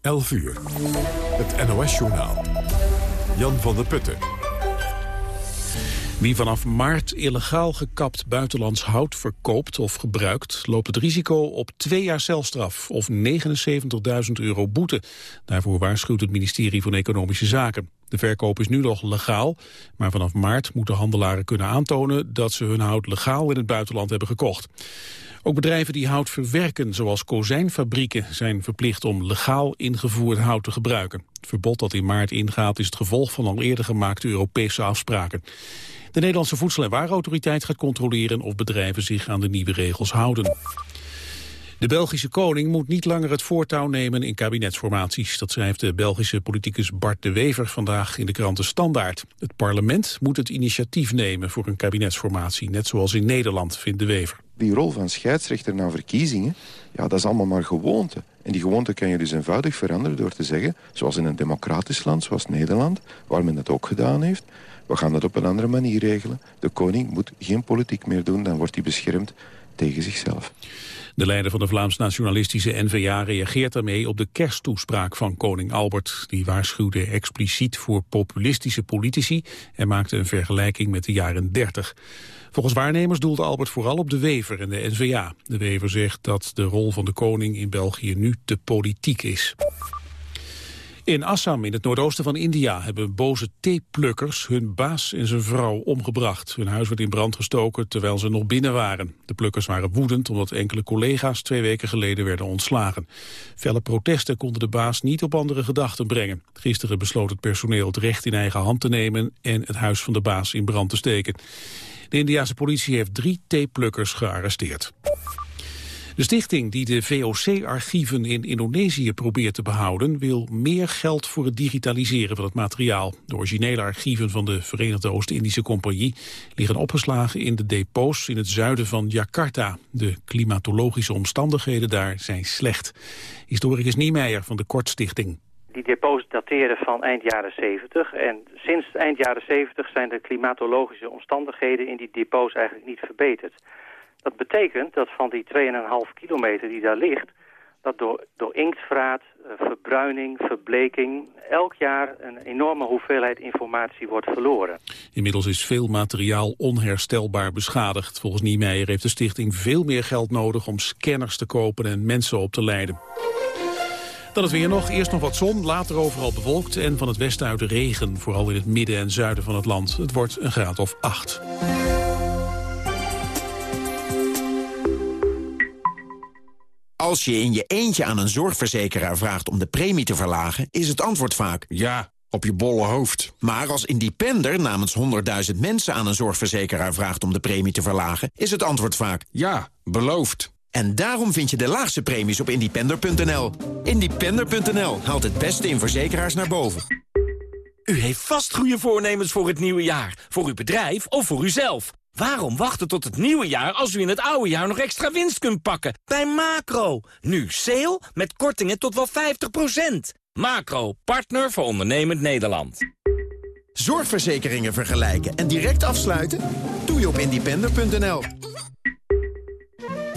11 uur. Het NOS-journaal. Jan van der Putten. Wie vanaf maart illegaal gekapt buitenlands hout verkoopt of gebruikt... loopt het risico op twee jaar celstraf of 79.000 euro boete. Daarvoor waarschuwt het ministerie van Economische Zaken. De verkoop is nu nog legaal, maar vanaf maart moeten handelaren kunnen aantonen... dat ze hun hout legaal in het buitenland hebben gekocht. Ook bedrijven die hout verwerken, zoals kozijnfabrieken, zijn verplicht om legaal ingevoerd hout te gebruiken. Het verbod dat in maart ingaat is het gevolg van al eerder gemaakte Europese afspraken. De Nederlandse Voedsel- en Warenautoriteit gaat controleren of bedrijven zich aan de nieuwe regels houden. De Belgische koning moet niet langer het voortouw nemen in kabinetsformaties. Dat schrijft de Belgische politicus Bart de Wever vandaag in de kranten Standaard. Het parlement moet het initiatief nemen voor een kabinetsformatie, net zoals in Nederland, vindt de Wever. Die rol van scheidsrechter na verkiezingen, ja, dat is allemaal maar gewoonte. En die gewoonte kan je dus eenvoudig veranderen door te zeggen... zoals in een democratisch land, zoals Nederland, waar men dat ook gedaan heeft... we gaan dat op een andere manier regelen. De koning moet geen politiek meer doen, dan wordt hij beschermd tegen zichzelf. De leider van de Vlaams-nationalistische N-VA reageert daarmee op de kersttoespraak van koning Albert. Die waarschuwde expliciet voor populistische politici en maakte een vergelijking met de jaren 30. Volgens waarnemers doelde Albert vooral op de Wever en de N-VA. De Wever zegt dat de rol van de koning in België nu te politiek is. In Assam, in het noordoosten van India, hebben boze theeplukkers hun baas en zijn vrouw omgebracht. Hun huis werd in brand gestoken terwijl ze nog binnen waren. De plukkers waren woedend omdat enkele collega's twee weken geleden werden ontslagen. Felle protesten konden de baas niet op andere gedachten brengen. Gisteren besloot het personeel het recht in eigen hand te nemen en het huis van de baas in brand te steken. De Indiase politie heeft drie theeplukkers gearresteerd. De stichting die de VOC-archieven in Indonesië probeert te behouden... wil meer geld voor het digitaliseren van het materiaal. De originele archieven van de Verenigde Oost-Indische Compagnie... liggen opgeslagen in de depots in het zuiden van Jakarta. De klimatologische omstandigheden daar zijn slecht. Historicus Niemeyer van de Kortstichting. Die depots dateren van eind jaren 70 en sinds eind jaren 70 zijn de klimatologische omstandigheden in die depots eigenlijk niet verbeterd. Dat betekent dat van die 2,5 kilometer die daar ligt... dat door, door inktvraat, eh, verbruining, verbleking... elk jaar een enorme hoeveelheid informatie wordt verloren. Inmiddels is veel materiaal onherstelbaar beschadigd. Volgens Niemeyer heeft de stichting veel meer geld nodig... om scanners te kopen en mensen op te leiden. Dan het weer nog. Eerst nog wat zon, later overal bewolkt... en van het westen uit regen, vooral in het midden en zuiden van het land. Het wordt een graad of 8. Als je in je eentje aan een zorgverzekeraar vraagt om de premie te verlagen... is het antwoord vaak... Ja, op je bolle hoofd. Maar als independer namens 100.000 mensen aan een zorgverzekeraar vraagt om de premie te verlagen... is het antwoord vaak... Ja, beloofd. En daarom vind je de laagste premies op independer.nl. Independer.nl haalt het beste in verzekeraars naar boven. U heeft vast goede voornemens voor het nieuwe jaar. Voor uw bedrijf of voor uzelf. Waarom wachten tot het nieuwe jaar als u in het oude jaar nog extra winst kunt pakken? Bij Macro. Nu sale met kortingen tot wel 50%. Macro, partner voor ondernemend Nederland. Zorgverzekeringen vergelijken en direct afsluiten? Doe je op independer.nl.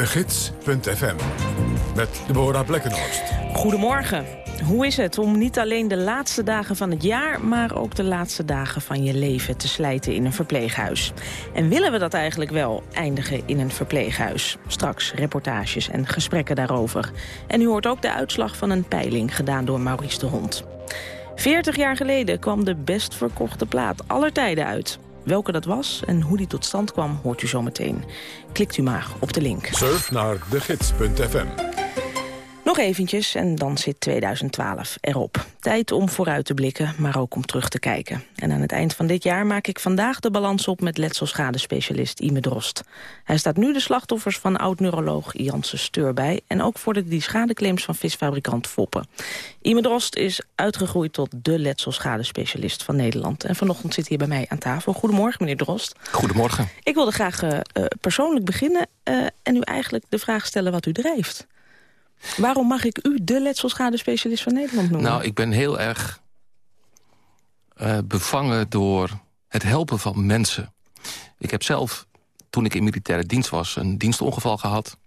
de gids.fm, met Deborah Blekkenhorst. Goedemorgen. Hoe is het om niet alleen de laatste dagen van het jaar... maar ook de laatste dagen van je leven te slijten in een verpleeghuis? En willen we dat eigenlijk wel, eindigen in een verpleeghuis? Straks reportages en gesprekken daarover. En u hoort ook de uitslag van een peiling gedaan door Maurice de Hond. 40 jaar geleden kwam de best verkochte plaat aller tijden uit. Welke dat was en hoe die tot stand kwam, hoort u zometeen. Klikt u maar op de link. Surf naar degids.fm. Nog eventjes en dan zit 2012 erop. Tijd om vooruit te blikken, maar ook om terug te kijken. En aan het eind van dit jaar maak ik vandaag de balans op... met letselschadespecialist Ime Drost. Hij staat nu de slachtoffers van oud-neuroloog Janssen Steur bij... en ook voor de die schadeclaims van visfabrikant Foppen. Ime Drost is uitgegroeid tot de letselschadespecialist van Nederland. En vanochtend zit hij bij mij aan tafel. Goedemorgen, meneer Drost. Goedemorgen. Ik wilde graag uh, persoonlijk beginnen... Uh, en u eigenlijk de vraag stellen wat u drijft. Waarom mag ik u de letselschadespecialist van Nederland noemen? Nou, ik ben heel erg uh, bevangen door het helpen van mensen. Ik heb zelf, toen ik in militaire dienst was, een dienstongeval gehad.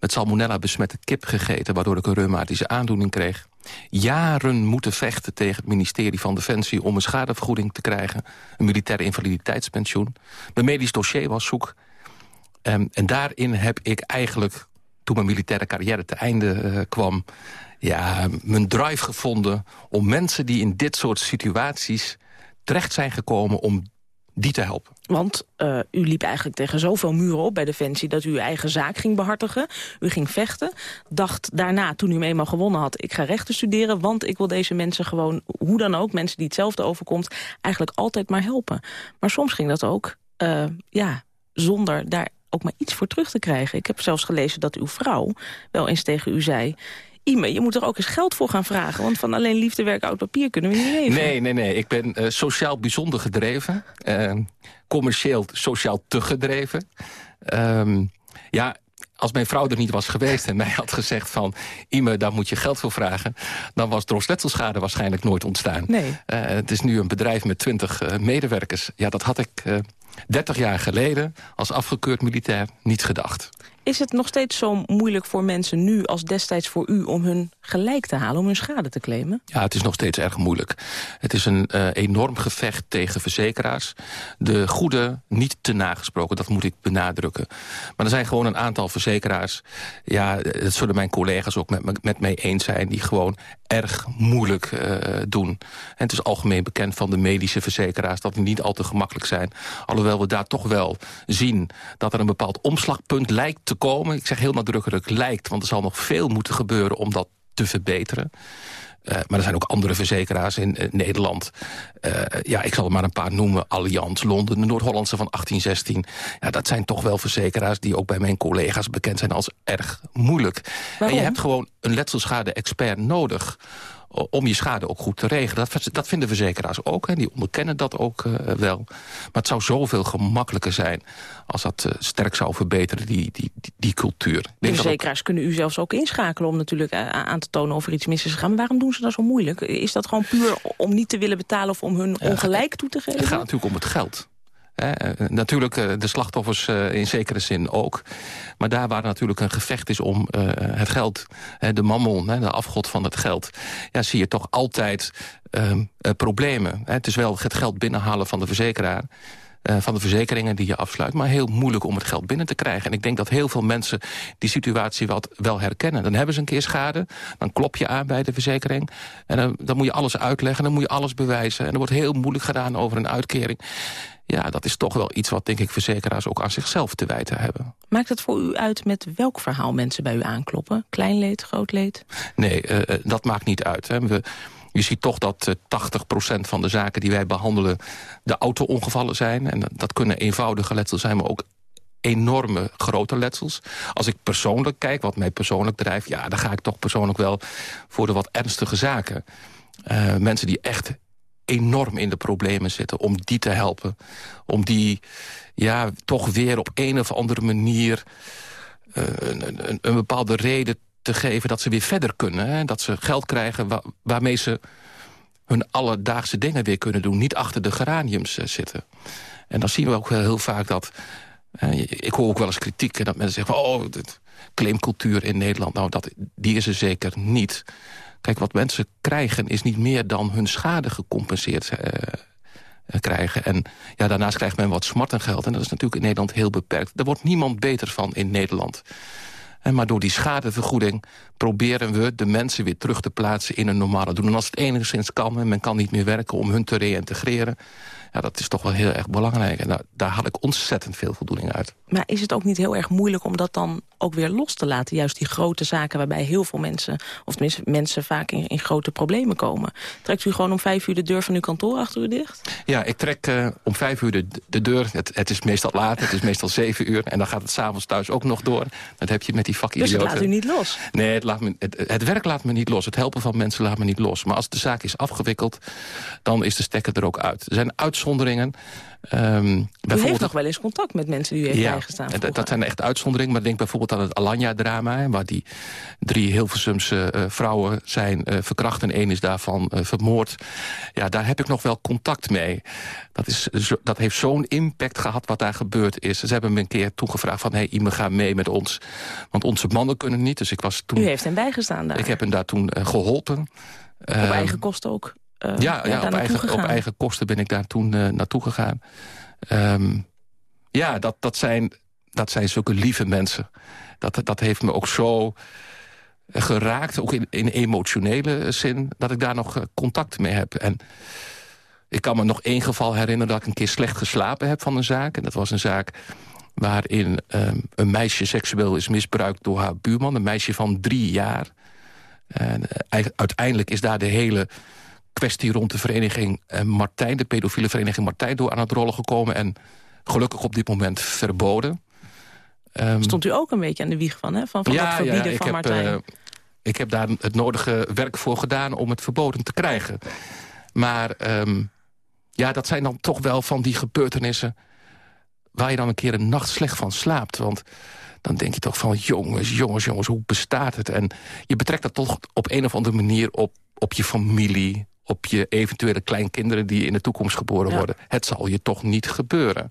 Met salmonella besmette kip gegeten, waardoor ik een reumatische aandoening kreeg. Jaren moeten vechten tegen het ministerie van Defensie... om een schadevergoeding te krijgen. Een militaire invaliditeitspensioen. Mijn medisch dossier was zoek. Um, en daarin heb ik eigenlijk toen mijn militaire carrière te einde uh, kwam... ja, mijn drive gevonden om mensen die in dit soort situaties terecht zijn gekomen... om die te helpen. Want uh, u liep eigenlijk tegen zoveel muren op bij Defensie... dat u uw eigen zaak ging behartigen. U ging vechten. Dacht daarna, toen u hem eenmaal gewonnen had... ik ga rechten studeren, want ik wil deze mensen gewoon... hoe dan ook, mensen die hetzelfde overkomt... eigenlijk altijd maar helpen. Maar soms ging dat ook, uh, ja, zonder daar ook maar iets voor terug te krijgen. Ik heb zelfs gelezen dat uw vrouw wel eens tegen u zei... Ime, je moet er ook eens geld voor gaan vragen. Want van alleen liefde, werk, oud papier kunnen we niet leven. Nee, nee, nee. Ik ben uh, sociaal bijzonder gedreven. Uh, commercieel sociaal te gedreven. Um, ja, als mijn vrouw er niet was geweest en mij had gezegd van... Ime, daar moet je geld voor vragen... dan was Dros Letselschade waarschijnlijk nooit ontstaan. Nee. Uh, het is nu een bedrijf met twintig uh, medewerkers. Ja, dat had ik uh, 30 jaar geleden als afgekeurd militair niet gedacht. Is het nog steeds zo moeilijk voor mensen nu als destijds voor u... om hun gelijk te halen, om hun schade te claimen? Ja, het is nog steeds erg moeilijk. Het is een uh, enorm gevecht tegen verzekeraars. De goede niet te nagesproken, dat moet ik benadrukken. Maar er zijn gewoon een aantal verzekeraars... ja, dat zullen mijn collega's ook met, met mij eens zijn... die gewoon erg moeilijk uh, doen. En het is algemeen bekend van de medische verzekeraars... dat die niet al te gemakkelijk zijn. Alhoewel we daar toch wel zien dat er een bepaald omslagpunt lijkt te komen. Ik zeg heel nadrukkelijk lijkt, want er zal nog veel moeten gebeuren om dat te verbeteren. Uh, maar er zijn ook andere verzekeraars in uh, Nederland. Uh, ja, ik zal er maar een paar noemen. Allianz, Londen, de Noord-Hollandse van 1816. Ja, dat zijn toch wel verzekeraars die ook bij mijn collega's bekend zijn als erg moeilijk. Waarom? En je hebt gewoon een letselschade-expert nodig om je schade ook goed te regelen. Dat, dat vinden verzekeraars ook, en die onderkennen dat ook uh, wel. Maar het zou zoveel gemakkelijker zijn als dat uh, sterk zou verbeteren, die, die, die, die cultuur. De verzekeraars ook... kunnen u zelfs ook inschakelen om natuurlijk aan te tonen of er iets mis is gegaan. Maar waarom doen ze dat zo moeilijk? Is dat gewoon puur om niet te willen betalen of om hun ongelijk toe te geven? Het gaat natuurlijk om het geld. Eh, natuurlijk uh, de slachtoffers uh, in zekere zin ook. Maar daar waar natuurlijk een gevecht is om het geld, de mammon, de afgod van het geld... Ja, zie je toch altijd ehm, problemen. Het is wel het geld binnenhalen van de verzekeraar... Van de verzekeringen die je afsluit... maar heel moeilijk om het geld binnen te krijgen. En ik denk dat heel veel mensen die situatie wat, wel herkennen. Dan hebben ze een keer schade, dan klop je aan bij de verzekering... en dan, dan moet je alles uitleggen, dan moet je alles bewijzen... en er wordt heel moeilijk gedaan over een uitkering. Ja, dat is toch wel iets wat, denk ik, verzekeraars ook aan zichzelf te wijten hebben. Maakt het voor u uit met welk verhaal mensen bij u aankloppen? Klein leed, groot leed? Nee, uh, dat maakt niet uit. Hè. We, je ziet toch dat uh, 80% van de zaken die wij behandelen... de auto-ongevallen zijn. En dat kunnen eenvoudige letsels zijn, maar ook enorme grote letsels. Als ik persoonlijk kijk, wat mij persoonlijk drijft... ja, dan ga ik toch persoonlijk wel voor de wat ernstige zaken. Uh, mensen die echt enorm in de problemen zitten, om die te helpen. Om die ja, toch weer op een of andere manier... Uh, een, een, een bepaalde reden te geven dat ze weer verder kunnen. Hè? Dat ze geld krijgen wa waarmee ze hun alledaagse dingen weer kunnen doen. Niet achter de geraniums uh, zitten. En dan zien we ook heel vaak dat... Ik hoor ook wel eens kritiek en dat mensen zeggen... Oh, dit, claimcultuur in Nederland. Nou, dat, die is er zeker niet. Kijk, wat mensen krijgen is niet meer dan hun schade gecompenseerd uh, krijgen. En ja, daarnaast krijgt men wat smartengeld. En dat is natuurlijk in Nederland heel beperkt. Er wordt niemand beter van in Nederland. En maar door die schadevergoeding proberen we de mensen weer terug te plaatsen in een normale doen. En als het enigszins kan en men kan niet meer werken om hun te reïntegreren... Ja, dat is toch wel heel erg belangrijk. En daar, daar had ik ontzettend veel voldoening uit. Maar is het ook niet heel erg moeilijk om dat dan ook weer los te laten? Juist die grote zaken waarbij heel veel mensen... of tenminste mensen vaak in, in grote problemen komen. Trekt u gewoon om vijf uur de deur van uw kantoor achter u dicht? Ja, ik trek uh, om vijf uur de, de deur. Het, het, is meestal laat, het is meestal zeven uur. En dan gaat het s'avonds thuis ook nog door. Dat heb je met die vakidioten. Dus het laat u niet los? Nee, het, laat me, het, het werk laat me niet los. Het helpen van mensen laat me niet los. Maar als de zaak is afgewikkeld, dan is de stekker er ook uit. Er zijn uitzonderingen. Um, u heeft nog wel eens contact met mensen die u heeft ja, bijgestaan dat, dat zijn echt uitzonderingen. Maar denk bijvoorbeeld aan het Alanya-drama... waar die drie Hilversumse uh, vrouwen zijn uh, verkracht... en één is daarvan uh, vermoord. Ja, daar heb ik nog wel contact mee. Dat, is, dat heeft zo'n impact gehad wat daar gebeurd is. Ze hebben me een keer toegevraagd van... hé, hey, ga mee met ons. Want onze mannen kunnen niet. Dus ik was toen, u heeft hem bijgestaan daar? Ik heb hem daar toen geholpen. Op eigen kosten ook? Uh, ja, ja, op, eigen, op eigen kosten ben ik daar toen uh, naartoe gegaan. Um, ja, dat, dat, zijn, dat zijn zulke lieve mensen. Dat, dat heeft me ook zo geraakt, ook in, in emotionele zin... dat ik daar nog contact mee heb. En ik kan me nog één geval herinneren dat ik een keer slecht geslapen heb van een zaak. En dat was een zaak waarin um, een meisje seksueel is misbruikt door haar buurman. Een meisje van drie jaar. En uh, uiteindelijk is daar de hele kwestie rond de vereniging eh, Martijn... de pedofiele vereniging Martijn door aan het rollen gekomen... en gelukkig op dit moment verboden. Um, Stond u ook een beetje aan de wieg van, hè? Van, van ja, dat verbieden ja, van heb, Martijn? Uh, ik heb daar het nodige werk voor gedaan om het verboden te krijgen. Maar um, ja, dat zijn dan toch wel van die gebeurtenissen... waar je dan een keer een nacht slecht van slaapt. Want dan denk je toch van jongens, jongens, jongens, hoe bestaat het? En je betrekt dat toch op een of andere manier op, op je familie op je eventuele kleinkinderen die in de toekomst geboren worden. Het zal je toch niet gebeuren.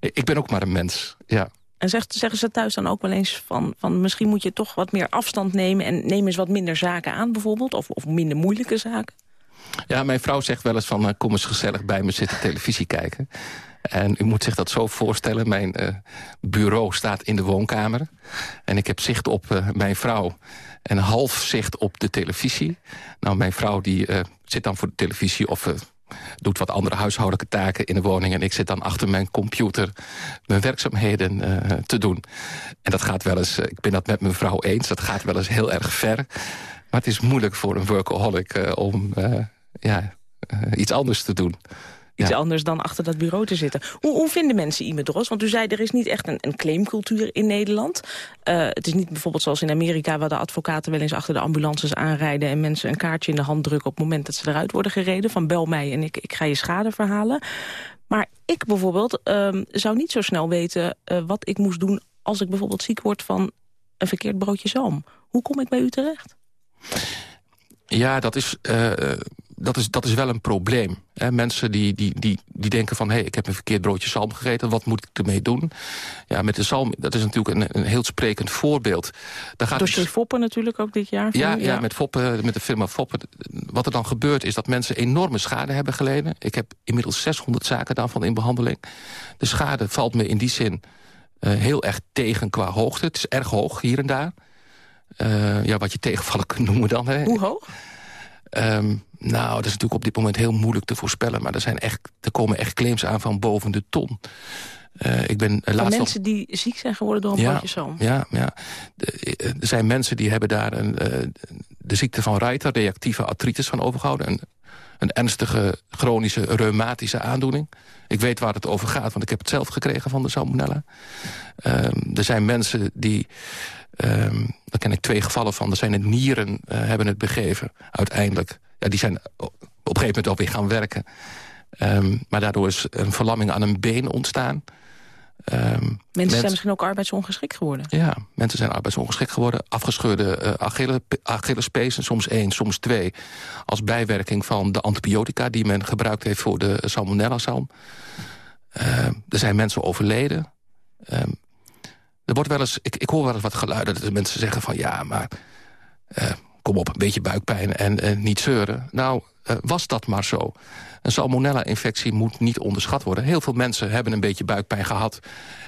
Ik ben ook maar een mens, ja. En zegt, zeggen ze thuis dan ook wel eens van, van... misschien moet je toch wat meer afstand nemen... en neem eens wat minder zaken aan bijvoorbeeld? Of, of minder moeilijke zaken? Ja, mijn vrouw zegt wel eens van... Uh, kom eens gezellig bij me zitten televisie kijken. En u moet zich dat zo voorstellen. Mijn uh, bureau staat in de woonkamer. En ik heb zicht op uh, mijn vrouw en half zicht op de televisie. Nou, mijn vrouw die uh, zit dan voor de televisie of uh, doet wat andere huishoudelijke taken in de woning... en ik zit dan achter mijn computer mijn werkzaamheden uh, te doen. En dat gaat wel eens, ik ben dat met mijn vrouw eens... dat gaat wel eens heel erg ver. Maar het is moeilijk voor een workaholic om ja, iets anders te doen iets anders dan achter dat bureau te zitten. Hoe, hoe vinden mensen Imedros? Want u zei, er is niet echt een, een claimcultuur in Nederland. Uh, het is niet bijvoorbeeld zoals in Amerika... waar de advocaten wel eens achter de ambulances aanrijden... en mensen een kaartje in de hand drukken op het moment dat ze eruit worden gereden... van bel mij en ik, ik ga je schade verhalen. Maar ik bijvoorbeeld uh, zou niet zo snel weten uh, wat ik moest doen... als ik bijvoorbeeld ziek word van een verkeerd broodje zalm. Hoe kom ik bij u terecht? Ja, dat is, uh, dat is, dat is wel een probleem. Hè? Mensen die, die, die, die denken van... hé, hey, ik heb een verkeerd broodje zalm gegeten, wat moet ik ermee doen? Ja, met de zalm, dat is natuurlijk een, een heel sprekend voorbeeld. Daar gaat Dossier Foppen natuurlijk ook dit jaar. Ja, ja, met, Foppen, met de firma Foppen. Wat er dan gebeurt is dat mensen enorme schade hebben geleden. Ik heb inmiddels 600 zaken daarvan in behandeling. De schade valt me in die zin uh, heel erg tegen qua hoogte. Het is erg hoog, hier en daar. Uh, ja, wat je tegenvallen kunt noemen dan. Hè. Hoe hoog? Um, nou, dat is natuurlijk op dit moment heel moeilijk te voorspellen. Maar er, zijn echt, er komen echt claims aan van boven de ton. Uh, ik ben, mensen die ziek zijn geworden door een ja, zalm? Ja, ja. er zijn mensen die hebben daar een, uh, de ziekte van Reiter... reactieve artritis van overgehouden. Een, een ernstige chronische reumatische aandoening. Ik weet waar het over gaat, want ik heb het zelf gekregen van de salmonella. Um, er zijn mensen die Um, daar ken ik twee gevallen van. Er zijn het nieren uh, hebben het begeven, uiteindelijk. Ja, die zijn op een gegeven moment ook weer gaan werken. Um, maar daardoor is een verlamming aan een been ontstaan. Um, mensen zijn misschien ook arbeidsongeschikt geworden? Ja, mensen zijn arbeidsongeschikt geworden. Afgescheurde uh, Achille, Achillespees, soms één, soms twee. Als bijwerking van de antibiotica die men gebruikt heeft voor de salmonella-zalm. Uh, er zijn mensen overleden. Um, Er wordt wel eens, ik, ik hoor wel eens wat geluiden dat de mensen zeggen van... ja, maar uh, kom op, een beetje buikpijn en, en niet zeuren. Nou, uh, was dat maar zo. Een salmonella-infectie moet niet onderschat worden. Heel veel mensen hebben een beetje buikpijn gehad...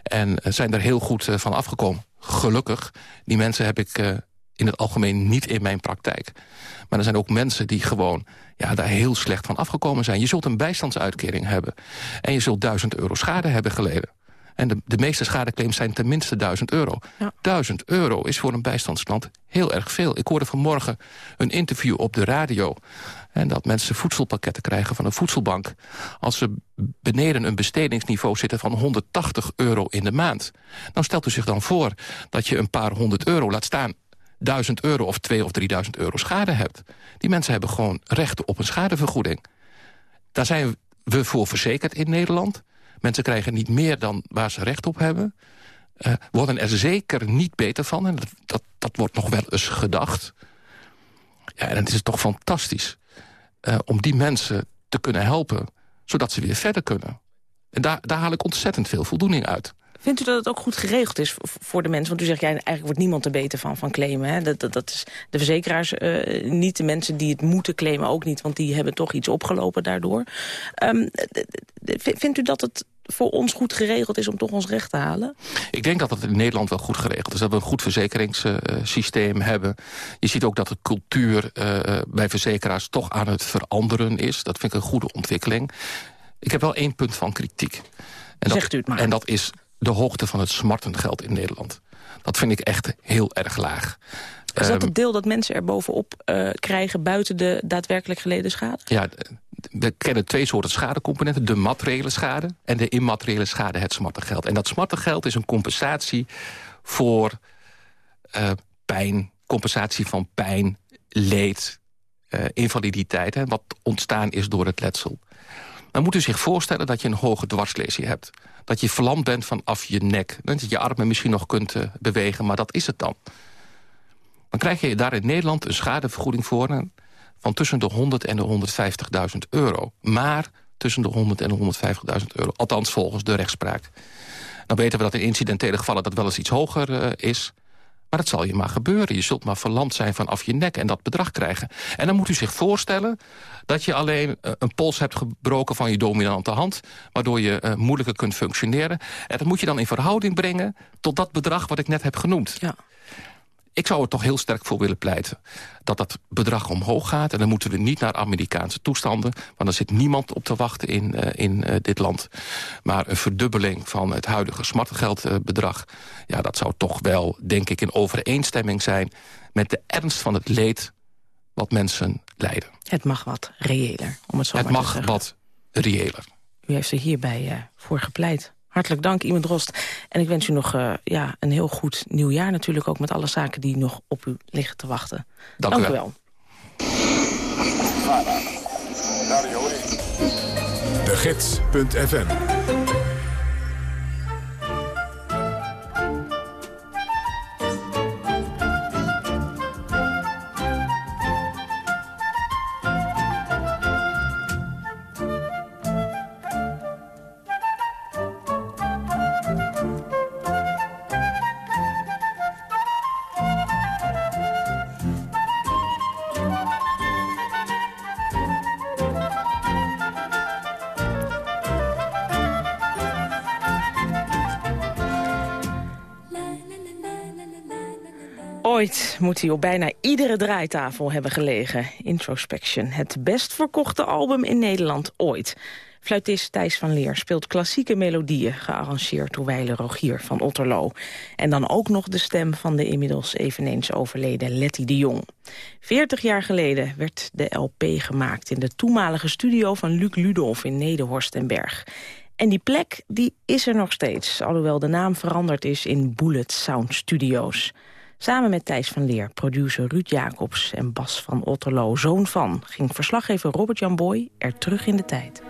en zijn er heel goed van afgekomen. Gelukkig. Die mensen heb ik in het algemeen niet in mijn praktijk. Maar er zijn ook mensen die gewoon ja, daar heel slecht van afgekomen zijn. Je zult een bijstandsuitkering hebben. En je zult duizend euro schade hebben geleden. En de, de meeste schadeclaims zijn tenminste 1000 euro. Ja. 1000 euro is voor een bijstandsklant heel erg veel. Ik hoorde vanmorgen een interview op de radio... En dat mensen voedselpakketten krijgen van een voedselbank... als ze beneden een bestedingsniveau zitten van 180 euro in de maand. Nou stelt u zich dan voor dat je een paar honderd euro laat staan... 1000 euro of 2 of 3000 euro schade hebt. Die mensen hebben gewoon recht op een schadevergoeding. Daar zijn we voor verzekerd in Nederland. Mensen krijgen niet meer dan waar ze recht op hebben. Uh, worden er zeker niet beter van. En dat, dat, wordt nog wel eens gedacht. Ja, en het is toch fantastisch uh, om die mensen te kunnen helpen... zodat ze weer verder kunnen. En daar, daar haal ik ontzettend veel voldoening uit. Vindt u dat het ook goed geregeld is voor de mensen? Want u zegt, ja, eigenlijk wordt niemand er beter van, van claimen. Hè? Dat, dat, dat is de verzekeraars uh, niet, de mensen die het moeten claimen ook niet... want die hebben toch iets opgelopen daardoor. Um, vindt u dat het voor ons goed geregeld is om toch ons recht te halen? Ik denk dat het in Nederland wel goed geregeld is. Dat we een goed verzekeringssysteem hebben. Je ziet ook dat de cultuur uh, bij verzekeraars toch aan het veranderen is. Dat vind ik een goede ontwikkeling. Ik heb wel één punt van kritiek. En Zegt dat, u het maar. En dat is de hoogte van het smartengeld in Nederland. Dat vind ik echt heel erg laag. Is dat het deel dat mensen er bovenop uh, krijgen buiten de daadwerkelijk geleden schade? Ja, we kennen twee soorten schadecomponenten. De materiële schade en de immateriële schade, het smartengeld. En dat smartengeld is een compensatie voor uh, pijn, compensatie van pijn, leed, uh, invaliditeit... Hè, wat ontstaan is door het letsel. Dan moet u zich voorstellen dat je een hoge dwarslesie hebt. Dat je verlamd bent vanaf je nek. Dat je armen misschien nog kunt uh, bewegen, maar dat is het dan. Dan krijg je daar in Nederland een schadevergoeding voor... van tussen de 100 en de 150.000 euro. Maar tussen de 100 en de 150.000 euro. Althans volgens de rechtspraak. Dan weten we dat in incidentele gevallen dat wel eens iets hoger uh, is... Maar het zal je maar gebeuren. Je zult maar verlamd zijn vanaf je nek en dat bedrag krijgen. En dan moet u zich voorstellen dat je alleen uh, een pols hebt gebroken van je dominante hand... waardoor je uh, moeilijker kunt functioneren. En dat moet je dan in verhouding brengen tot dat bedrag wat ik net heb genoemd. Ja. Ik zou er toch heel sterk voor willen pleiten dat dat bedrag omhoog gaat. En dan moeten we niet naar Amerikaanse toestanden. Want er zit niemand op te wachten in, uh, in uh, dit land. Maar een verdubbeling van het huidige smartgeldbedrag... Uh, ja, dat zou toch wel, denk ik, in overeenstemming zijn... met de ernst van het leed wat mensen lijden. Het mag wat reëler, om het zo het maar te zeggen. Het mag wat reëler. U heeft er hierbij uh, voor gepleit. Hartelijk dank, Iemand Drost. En ik wens u nog uh, ja, een heel goed nieuwjaar natuurlijk... ook met alle zaken die nog op u liggen te wachten. Dank, dank u wel. De Gids.fm Ooit moet hij op bijna iedere draaitafel hebben gelegen. Introspection, het best verkochte album in Nederland ooit. Fluitist Thijs van Leer speelt klassieke melodieën... gearrangeerd door Weile Rogier van Otterlo. En dan ook nog de stem van de inmiddels eveneens overleden Letty de Jong. Veertig jaar geleden werd de LP gemaakt... in de toenmalige studio van Luc Ludolf in Nederhorst en Berg. En die plek die is er nog steeds, alhoewel de naam veranderd is in Bullet Sound Studios... Samen met Thijs van Leer, producer Ruud Jacobs en Bas van Otterlo, zoon van... ging verslaggever Robert-Jan Boy er terug in de tijd.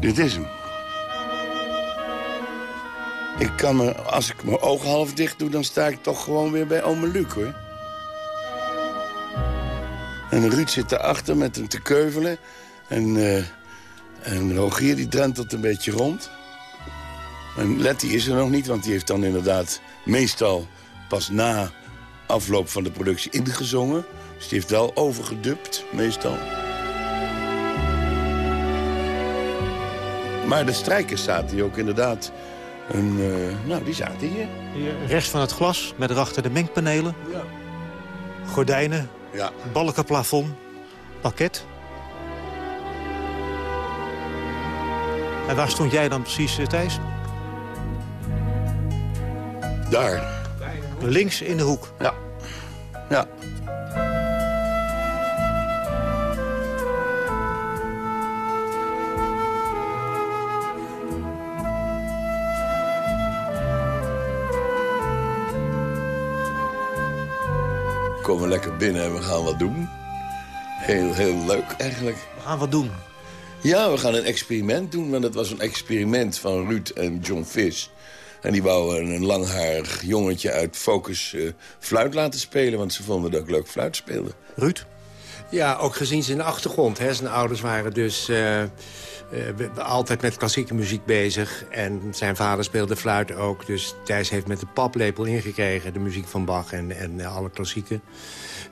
Dit is hem. Ik kan me, als ik mijn ogen half dicht doe, dan sta ik toch gewoon weer bij ome Luc, hoor. En Ruud zit erachter met hem te keuvelen. En uh, En Rogier die drentelt een beetje rond. En Letty is er nog niet, want die heeft dan inderdaad meestal pas na afloop van de productie ingezongen. Dus die heeft wel overgedubt, meestal. Maar de strijkers zaten hier ook inderdaad. Een, uh, nou, die zaten hier. Hier rechts van het glas, met erachter de mengpanelen. Ja. Gordijnen, ja. balkenplafond, pakket. En waar stond jij dan precies, uh, Thijs? Daar. Links in de hoek? Ja. Ja. We komen lekker binnen en we gaan wat doen. Heel, heel leuk eigenlijk. We gaan wat doen? Ja, we gaan een experiment doen. Want het was een experiment van Ruud en John Vis. En die wouden een langharig jongetje uit Focus uh, fluit laten spelen... want ze vonden dat ik leuk fluit speelde. Ruud? Ja, ook gezien zijn achtergrond. Hè. Zijn ouders waren dus uh, uh, altijd met klassieke muziek bezig. En zijn vader speelde fluit ook. Dus Thijs heeft met de paplepel ingekregen... de muziek van Bach en, en alle klassieken.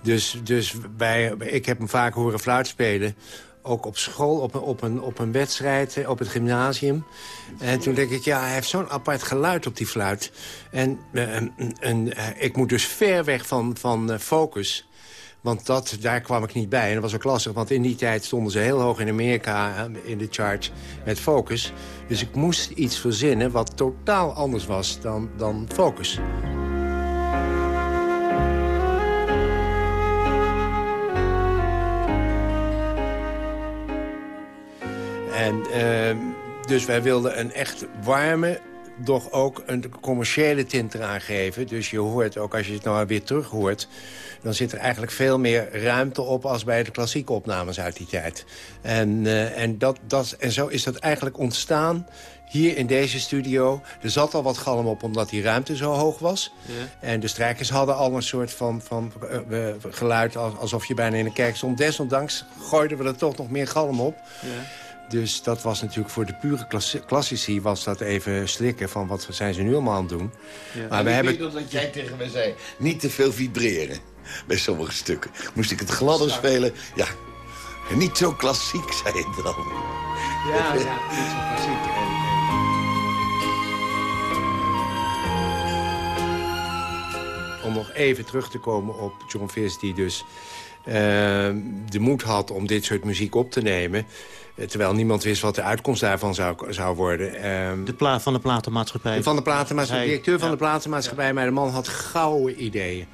Dus, dus wij, ik heb hem vaak horen fluit spelen ook op school, op een, op een, op een wedstrijd, op het gymnasium. En toen denk ik, ja, hij heeft zo'n apart geluid op die fluit. En, en, en ik moet dus ver weg van, van focus. Want dat, daar kwam ik niet bij. En dat was ook lastig, want in die tijd stonden ze heel hoog in Amerika... in de charts met Focus. Dus ik moest iets verzinnen wat totaal anders was dan, dan Focus. En uh, dus wij wilden een echt warme, doch ook een commerciële tint eraan geven. Dus je hoort ook, als je het nou weer terug hoort... dan zit er eigenlijk veel meer ruimte op... als bij de klassieke opnames uit die tijd. En, uh, en, dat, dat, en zo is dat eigenlijk ontstaan hier in deze studio. Er zat al wat galm op omdat die ruimte zo hoog was. Ja. En de strijkers hadden al een soort van, van uh, geluid... alsof je bijna in een kerk stond. Desondanks gooiden we er toch nog meer galm op... Ja. Dus dat was natuurlijk voor de pure klassici was dat even slikken van wat zijn ze nu allemaal aan het doen. Ja. Maar we hebben... dat jij tegen me zei, niet te veel vibreren bij sommige stukken. Moest ik het gladder spelen, ja, niet zo klassiek, zei je dan. Ja, ja, niet zo klassiek. Om nog even terug te komen op John Vis, die dus uh, de moed had om dit soort muziek op te nemen... Terwijl niemand wist wat de uitkomst daarvan zou, zou worden. Um, de pla van de platenmaatschappij. Van de platenmaatschappij, directeur van ja. de platenmaatschappij. Ja. Maar de man had gouden ideeën.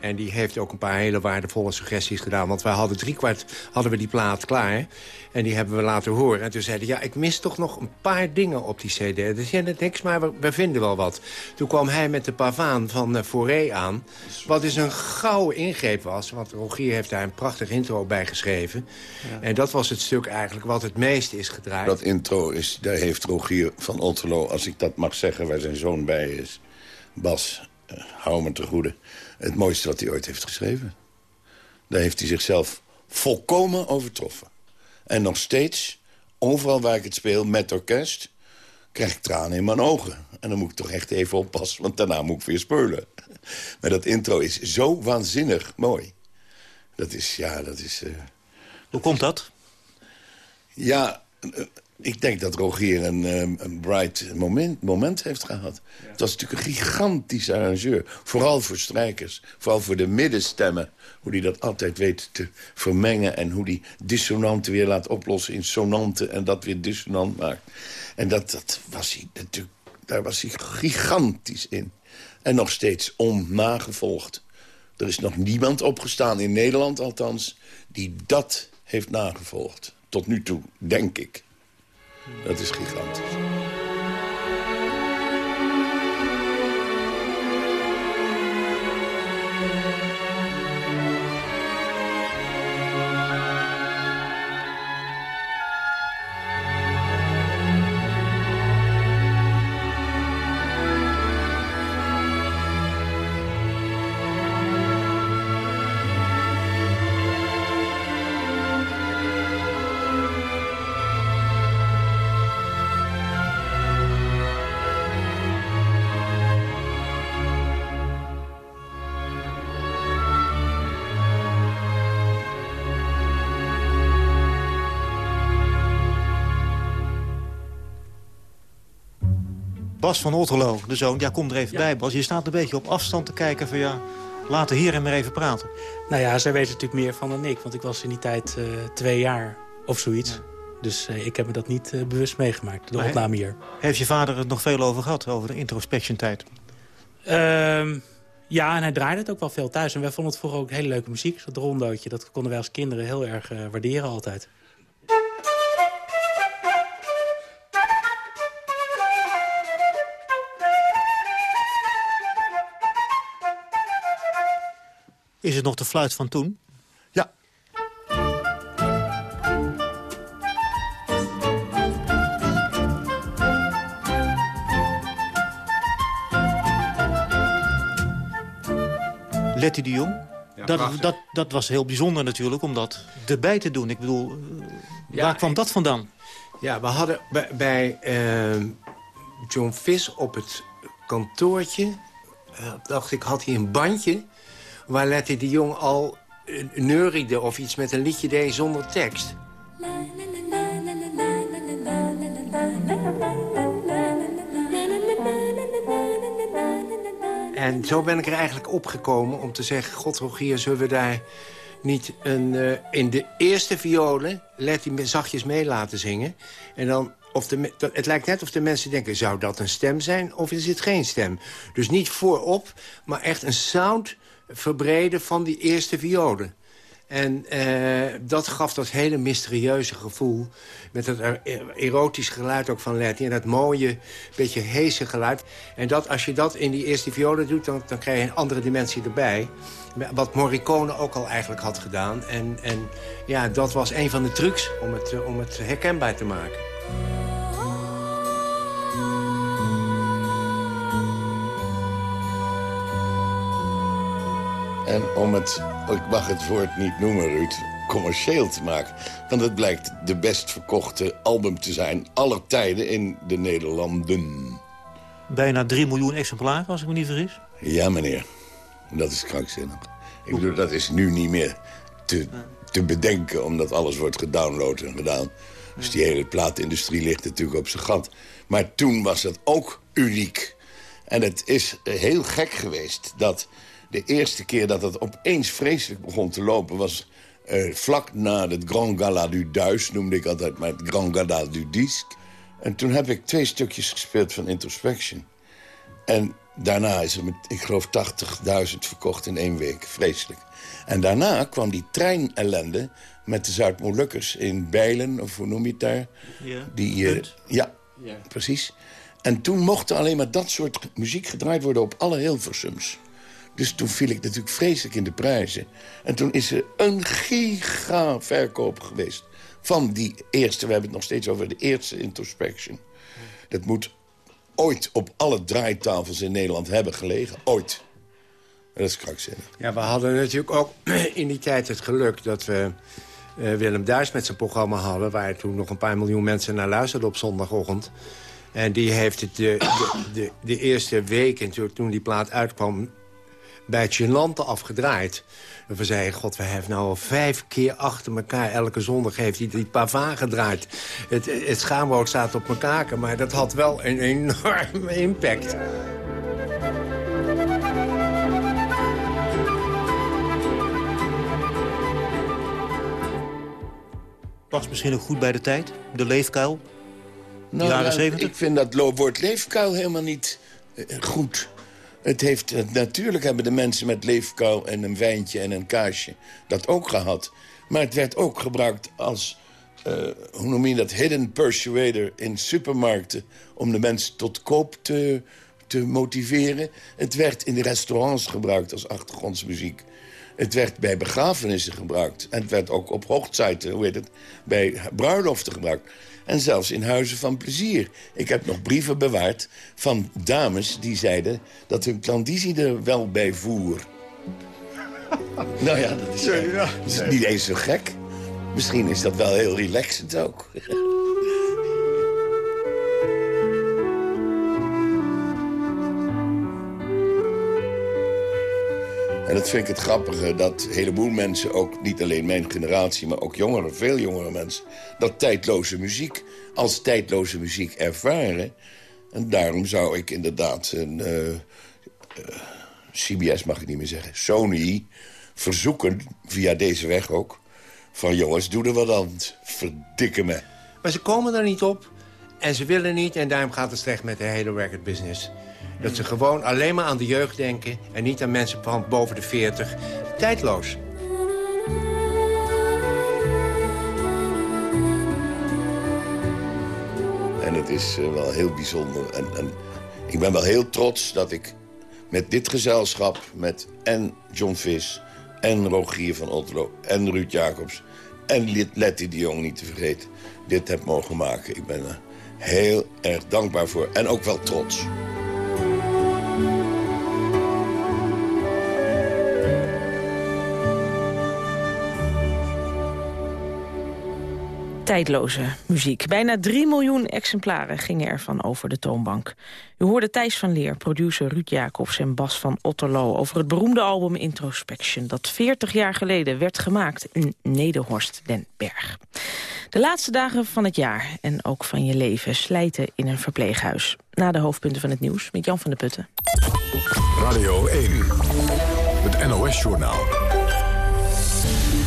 En die heeft ook een paar hele waardevolle suggesties gedaan. Want wij hadden driekwart hadden we die plaat klaar. En die hebben we laten horen. En toen zeiden ja, ik mis toch nog een paar dingen op die cd. Dus ja, niks, maar we, we, vinden wel wat. Toen kwam hij met de pavaan van uh, aan. Wat dus een gouden ingreep was. Want Rogier heeft daar een prachtig intro bij geschreven. Ja. En dat was het stuk eigenlijk wat het meest is gedraaid. Dat intro is, daar heeft Rogier van Otterlo, als ik dat mag zeggen... waar zijn zoon bij is, Bas, uh, hou me te goede het mooiste wat hij ooit heeft geschreven. Daar heeft hij zichzelf volkomen overtroffen. En nog steeds, overal waar ik het speel met orkest... krijg ik tranen in mijn ogen. En dan moet ik toch echt even oppassen, want daarna moet ik weer speulen. Maar dat intro is zo waanzinnig mooi. Dat is, ja, dat is... Uh... Hoe komt dat? Ja, uh, ik denk dat Rogier een, een bright moment, moment heeft gehad. Ja. Het was natuurlijk een gigantische arrangeur. Vooral voor strijkers. Vooral voor de middenstemmen. Hoe hij dat altijd weet te vermengen. En hoe die dissonanten weer laat oplossen in sonanten. En dat weer dissonant maakt. En dat, dat was hij natuurlijk, daar was hij gigantisch in. En nog steeds onnagevolgd. Er is nog niemand opgestaan, in Nederland althans... die dat heeft nagevolgd. Tot nu toe, denk ik. Dat is gigantisch. Bas van Otterlo, de zoon, ja, kom er even bij, Bas. Je staat een beetje op afstand te kijken van ja, laten hier en maar even praten. Nou ja, zij weten natuurlijk meer van dan ik. Want ik was in die tijd uh, twee jaar of zoiets. Dus uh, ik heb me dat niet uh, bewust meegemaakt, de opname hier. Heeft je vader het nog veel over gehad, over de introspectientijd? Uh, ja, en hij draaide het ook wel veel thuis. En wij vonden het vroeger ook hele leuke muziek. Dat rondootje, dat konden wij als kinderen heel erg waarderen altijd. Is het nog de fluit van toen? Ja. Letty de Jong? Ja, dat, dat, dat was heel bijzonder natuurlijk om dat erbij te doen. Ik bedoel, ja, waar kwam dat vandaan? Ja, we hadden bij, bij uh, John Vis op het kantoortje... Uh, dacht ik, had hij een bandje waar Letty de Jong al neuriede of iets met een liedje deed zonder tekst. En zo ben ik er eigenlijk opgekomen om te zeggen... God, Rogier, zullen we daar niet een, uh, in de eerste violen... Letty zachtjes mee laten zingen. En dan of de, het lijkt net of de mensen denken, zou dat een stem zijn of is het geen stem? Dus niet voorop, maar echt een sound verbreden van die eerste violen. En uh, dat gaf dat hele mysterieuze gevoel... met het erotisch geluid ook van Letty... en dat mooie, beetje heese geluid. En dat, als je dat in die eerste violen doet... dan, dan krijg je een andere dimensie erbij. Wat Morricone ook al eigenlijk had gedaan. En, en ja, dat was een van de trucs om het, om het herkenbaar te maken. En om het, ik mag het woord niet noemen, Ruud, commercieel te maken. Want het blijkt de best verkochte album te zijn aller tijden in de Nederlanden. Bijna 3 miljoen exemplaren, als ik me niet vergis? Ja, meneer. Dat is krankzinnig. Ik bedoel, dat is nu niet meer te, te bedenken... omdat alles wordt gedownload en gedaan. Dus die hele plaatindustrie ligt natuurlijk op zijn gat. Maar toen was dat ook uniek. En het is heel gek geweest dat de eerste keer dat het opeens vreselijk begon te lopen... was uh, vlak na het Grand Gala du Duis, noemde ik altijd maar het Grand Gala du Disque. En toen heb ik twee stukjes gespeeld van Introspection. En daarna is er met, ik geloof, 80.000 verkocht in één week. Vreselijk. En daarna kwam die treinellende met de Zuid-Molukkers in Bijlen, of hoe noem je het daar? Ja, die, uh, ja, ja, precies. En toen mochten alleen maar dat soort muziek gedraaid worden op alle Hilversums. Dus toen viel ik natuurlijk vreselijk in de prijzen. En toen is er een giga verkoop geweest van die eerste... we hebben het nog steeds over de eerste introspection. Dat moet ooit op alle draaitafels in Nederland hebben gelegen. Ooit. Dat is krankzinnig. Ja, we hadden natuurlijk ook in die tijd het geluk dat we... Uh, Willem Duis met zijn programma hadden... waar toen nog een paar miljoen mensen naar luisterden op zondagochtend. En die heeft het de, de, de, de eerste week, toen die plaat uitkwam bij het Genante afgedraaid. En we zeiden, god, we hebben nou al vijf keer achter elkaar... elke zondag heeft hij die pavaan gedraaid. Het, het schaamwoord staat op mijn kaken, maar dat had wel een enorme impact. Past misschien ook goed bij de tijd, de leefkuil, nou, jaren zeventig? Ik vind dat woord leefkuil helemaal niet uh, goed. Het heeft, natuurlijk hebben de mensen met leefkou en een wijntje en een kaasje dat ook gehad. Maar het werd ook gebruikt als, uh, hoe noem je dat, hidden persuader in supermarkten... om de mensen tot koop te, te motiveren. Het werd in de restaurants gebruikt als achtergrondsmuziek. Het werd bij begrafenissen gebruikt. En het werd ook op hoogtijden, hoe heet het, bij bruiloften gebruikt. En zelfs in huizen van plezier. Ik heb nog brieven bewaard van dames die zeiden... dat hun klandizie er wel bij voer. nou ja, dat is, dat is niet eens zo gek. Misschien is dat wel heel relaxed ook. En dat vind ik het grappige, dat een heleboel mensen, ook niet alleen mijn generatie... maar ook jongeren, veel jongere mensen, dat tijdloze muziek als tijdloze muziek ervaren. En daarom zou ik inderdaad een... eh, eh, CBS mag ik niet meer zeggen. Sony verzoeken, via deze weg ook... van jongens, doe er wat aan. Verdikke me. Maar ze komen er niet op en ze willen niet... en daarom gaat het slecht met de hele record business. Dat ze gewoon alleen maar aan de jeugd denken... en niet aan mensen van boven de 40. Tijdloos. En het is eh, wel heel bijzonder. En, en ik ben wel heel trots dat ik met dit gezelschap... met en John Vis en Rogier van Otterlo en Ruud Jacobs... en Letty de Jong niet te vergeten, dit heb mogen maken. Ik ben er heel erg dankbaar voor en ook wel trots. Tijdloze muziek. Bijna 3 miljoen exemplaren gingen ervan over de toonbank. U hoorde Thijs van Leer, producer Ruud Jacobs en Bas van Otterlo... over het beroemde album Introspection... dat 40 jaar geleden werd gemaakt in Nederhorst den Berg. De laatste dagen van het jaar en ook van je leven slijten in een verpleeghuis. Na de hoofdpunten van het nieuws met Jan van der Putten. Radio 1, het NOS-journaal.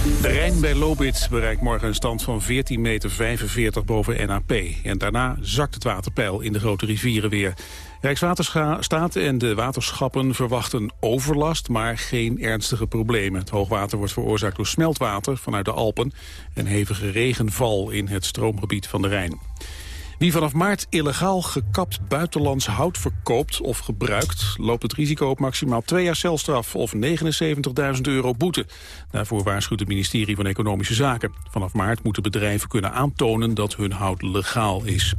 De Rijn bij Lobits bereikt morgen een stand van 14,45 meter boven NAP. En daarna zakt het waterpeil in de grote rivieren weer. Rijkswaterstaat en de waterschappen verwachten overlast, maar geen ernstige problemen. Het hoogwater wordt veroorzaakt door smeltwater vanuit de Alpen... en hevige regenval in het stroomgebied van de Rijn. Wie vanaf maart illegaal gekapt buitenlands hout verkoopt of gebruikt... loopt het risico op maximaal twee jaar celstraf of 79.000 euro boete. Daarvoor waarschuwt het ministerie van Economische Zaken. Vanaf maart moeten bedrijven kunnen aantonen dat hun hout legaal is.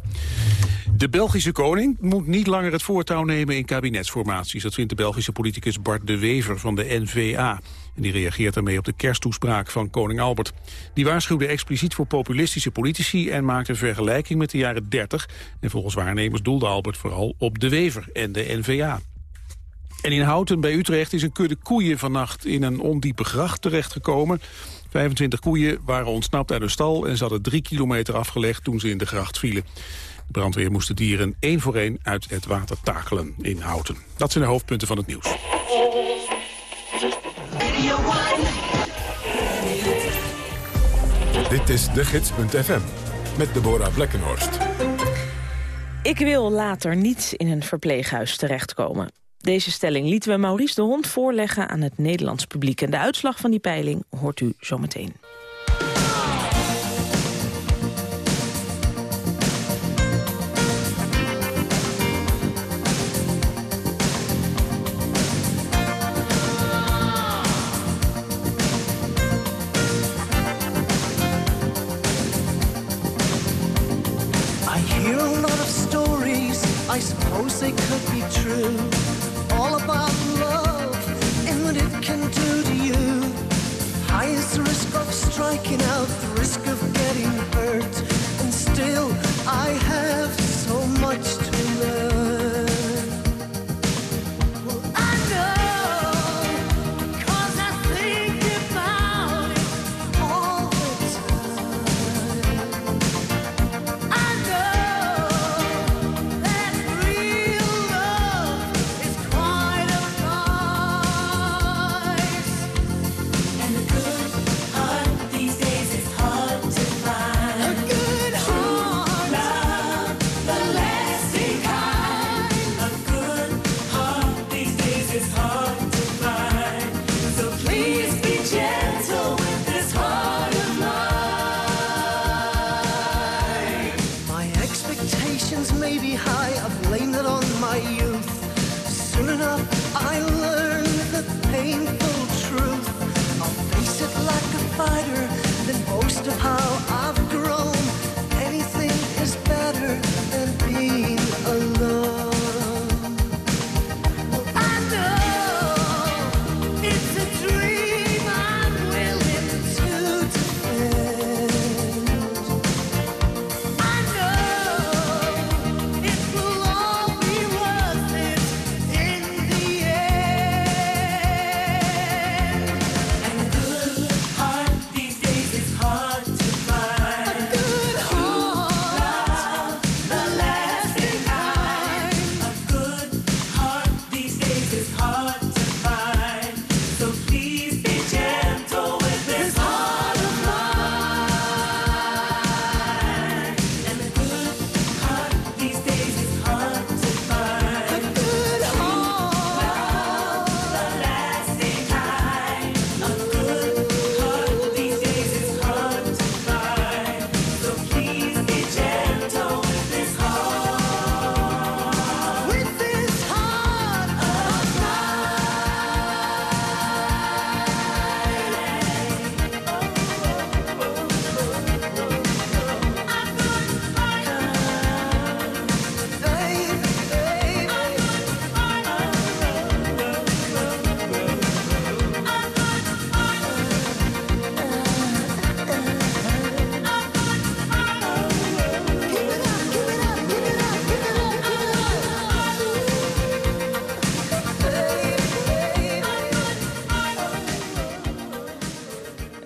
De Belgische koning moet niet langer het voortouw nemen in kabinetsformaties. Dat vindt de Belgische politicus Bart de Wever van de N-VA. Die reageert daarmee op de kersttoespraak van koning Albert. Die waarschuwde expliciet voor populistische politici... en maakte een vergelijking met de jaren 30. En volgens waarnemers doelde Albert vooral op de Wever en de N-VA. En in Houten bij Utrecht is een kudde koeien vannacht in een ondiepe gracht terechtgekomen. 25 koeien waren ontsnapt uit een stal en ze hadden drie kilometer afgelegd toen ze in de gracht vielen. De brandweer moest de dieren één voor één uit het water takelen in Houten. Dat zijn de hoofdpunten van het nieuws. Dit is de gids.fm met Deborah Blekkenhorst. Ik wil later niet in een verpleeghuis terechtkomen. Deze stelling lieten we Maurice de Hond voorleggen aan het Nederlands publiek. En de uitslag van die peiling hoort u zometeen.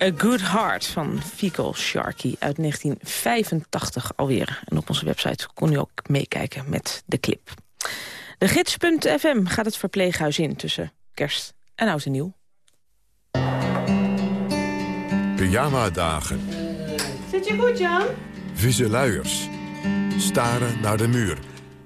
A Good Heart van Fecal Sharky uit 1985 alweer. En op onze website kon u ook meekijken met de clip. De gids.fm gaat het verpleeghuis in tussen kerst en oud en nieuw. Pyjama-dagen. Zit je goed, Jan? Vieze luiers. Staren naar de muur.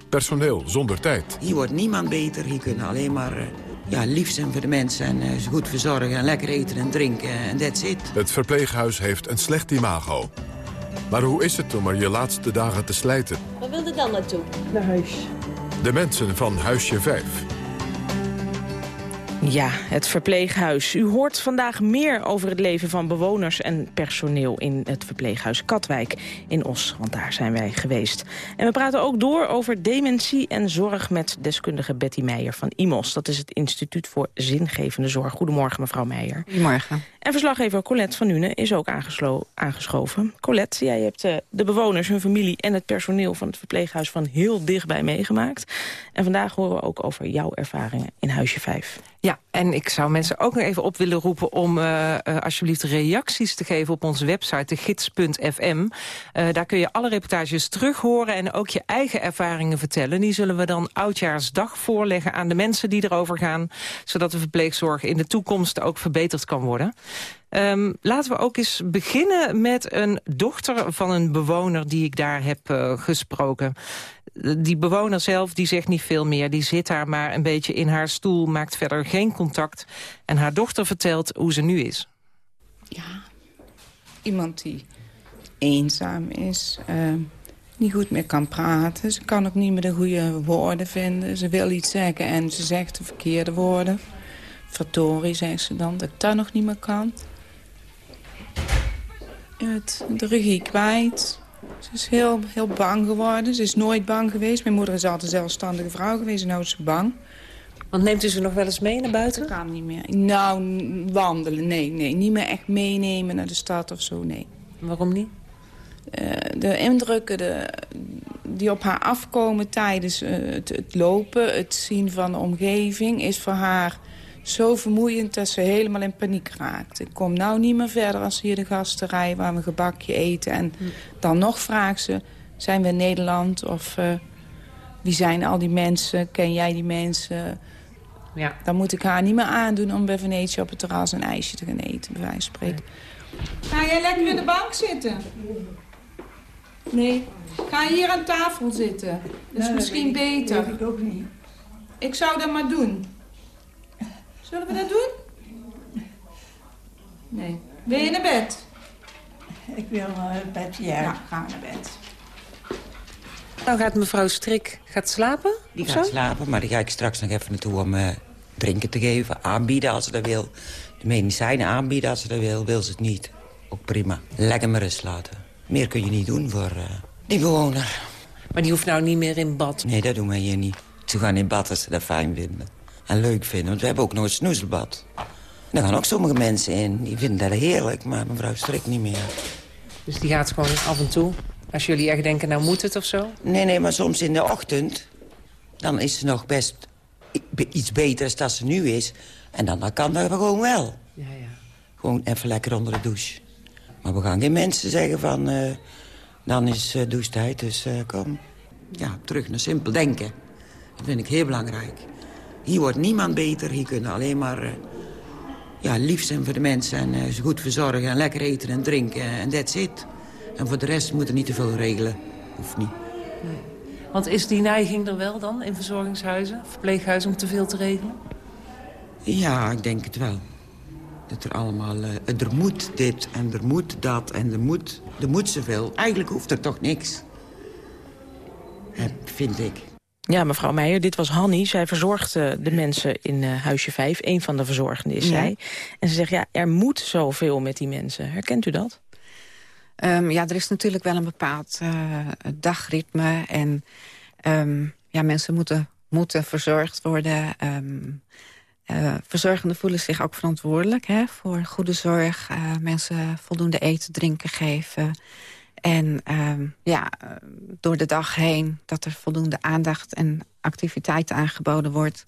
Personeel zonder tijd. Hier wordt niemand beter. Hier kunnen alleen maar uh, ja, lief zijn voor de mensen... en uh, ze goed verzorgen en lekker eten en drinken en that's it. Het verpleeghuis heeft een slecht imago. Maar hoe is het om er je laatste dagen te slijten? Waar wil je dan naartoe? Naar huis. De mensen van Huisje 5. Ja, het verpleeghuis. U hoort vandaag meer over het leven van bewoners en personeel in het verpleeghuis Katwijk in Os, want daar zijn wij geweest. En we praten ook door over dementie en zorg met deskundige Betty Meijer van IMOS. Dat is het Instituut voor Zingevende Zorg. Goedemorgen, mevrouw Meijer. Goedemorgen. En verslaggever Colette van Nuenen is ook aangeschoven. Colette, jij hebt uh, de bewoners, hun familie en het personeel van het verpleeghuis van heel dichtbij meegemaakt. En vandaag horen we ook over jouw ervaringen in Huisje 5. Ja, en ik zou mensen ook nog even op willen roepen... om uh, uh, alsjeblieft reacties te geven op onze website, de gids.fm. Daar kun je alle reportages terug horen en ook je eigen ervaringen vertellen. Die zullen we dan oudjaarsdag voorleggen aan de mensen die erover gaan... zodat de verpleegzorg in de toekomst ook verbeterd kan worden. Um, laten we ook eens beginnen met een dochter van een bewoner die ik daar heb uh, gesproken. Die bewoner zelf die zegt niet veel meer. Die zit daar maar een beetje in haar stoel, maakt verder geen contact. En haar dochter vertelt hoe ze nu is. Ja, iemand die eenzaam is, uh, niet goed meer kan praten. Ze kan ook niet meer de goede woorden vinden. Ze wil iets zeggen en ze zegt de verkeerde woorden. Vertori zegt ze dan, dat ik dat nog niet meer kan het, de regie kwijt. Ze is heel, heel bang geworden. Ze is nooit bang geweest. Mijn moeder is altijd een zelfstandige vrouw geweest en nu is ze bang. Want neemt u ze nog wel eens mee naar buiten? Dat kan niet meer. Nou, wandelen, nee, nee. Niet meer echt meenemen naar de stad of zo, nee. Waarom niet? Uh, de indrukken de, die op haar afkomen tijdens uh, het, het, lopen, het zien van de omgeving... is voor haar zo vermoeiend dat ze helemaal in paniek raakt. Ik kom nou niet meer verder als hier de gasterij waar we gebakje eten. En hm. dan nog vraagt ze, zijn we in Nederland of uh, wie zijn al die mensen? Ken jij die mensen? Ja. Dan moet ik haar niet meer aandoen om bij Venetië op het terras een ijsje te gaan eten, bij wijze van spreken. Ga jij lekker in de bank zitten? Nee. Ga hier aan tafel zitten. Dat is nee, misschien dat beter. Dat ik ook niet. Ik zou dat maar doen. Zullen we dat doen? Nee. Wil je naar bed? Ik wil naar bed, ja. Nou, gaan we naar bed. Nou gaat mevrouw Strik gaat slapen? Die gaat slapen, maar die ga ik straks nog even naartoe om uh, drinken te geven. Aanbieden als ze dat wil. De medicijnen aanbieden als ze dat wil. Wil ze het niet. Ook prima. Lekker maar rust laten. Meer kun je niet doen voor uh, die bewoner. Maar die hoeft nou niet meer in bad? Nee, dat doen wij hier niet. Ze gaan in bad als ze dat fijn vinden en leuk vinden. Want we hebben ook nog een snoezelbad. Daar gaan ook sommige mensen in. Die vinden dat heerlijk, maar mevrouw strikt niet meer. Dus die gaat gewoon af en toe? Als jullie echt denken, nou moet het of zo? Nee, nee, maar soms in de ochtend... dan is ze nog best iets beter dan dat ze nu is. En dan, dan kan dat gewoon wel. Ja, ja. Gewoon even lekker onder de douche. Maar we gaan geen mensen zeggen van... Uh, dan is uh, douchetijd, dus uh, kom. Ja, terug naar simpel denken. Dat vind ik heel belangrijk. Hier wordt niemand beter. Hier kunnen alleen maar uh, ja, lief zijn voor de mensen... en uh, ze goed verzorgen en lekker eten en drinken en that's it. En voor de rest moeten niet te veel regelen. Hoeft niet. Nee. Want is die neiging er wel dan in verzorgingshuizen, verpleeghuizen... om te veel te regelen? Ja, ik denk het wel. Dat er allemaal... Uh, er moet dit en er moet dat en er moet, er moet zoveel. Eigenlijk hoeft er toch niks. vind ik. Ja, mevrouw Meijer, dit was Hanny. Zij verzorgt uh, de mensen in uh, Huisje 5. Een van de verzorgenden is ja. zij. En ze zegt, ja, er moet zoveel met die mensen. Herkent u dat? Um, ja, er is natuurlijk wel een bepaald uh, dagritme. En um, ja, mensen moeten, moeten verzorgd worden. Um, verzorgenden voelen zich ook verantwoordelijk hè, voor goede zorg. mensen voldoende eten, drinken geven... En uh, ja, door de dag heen dat er voldoende aandacht en activiteit aangeboden wordt.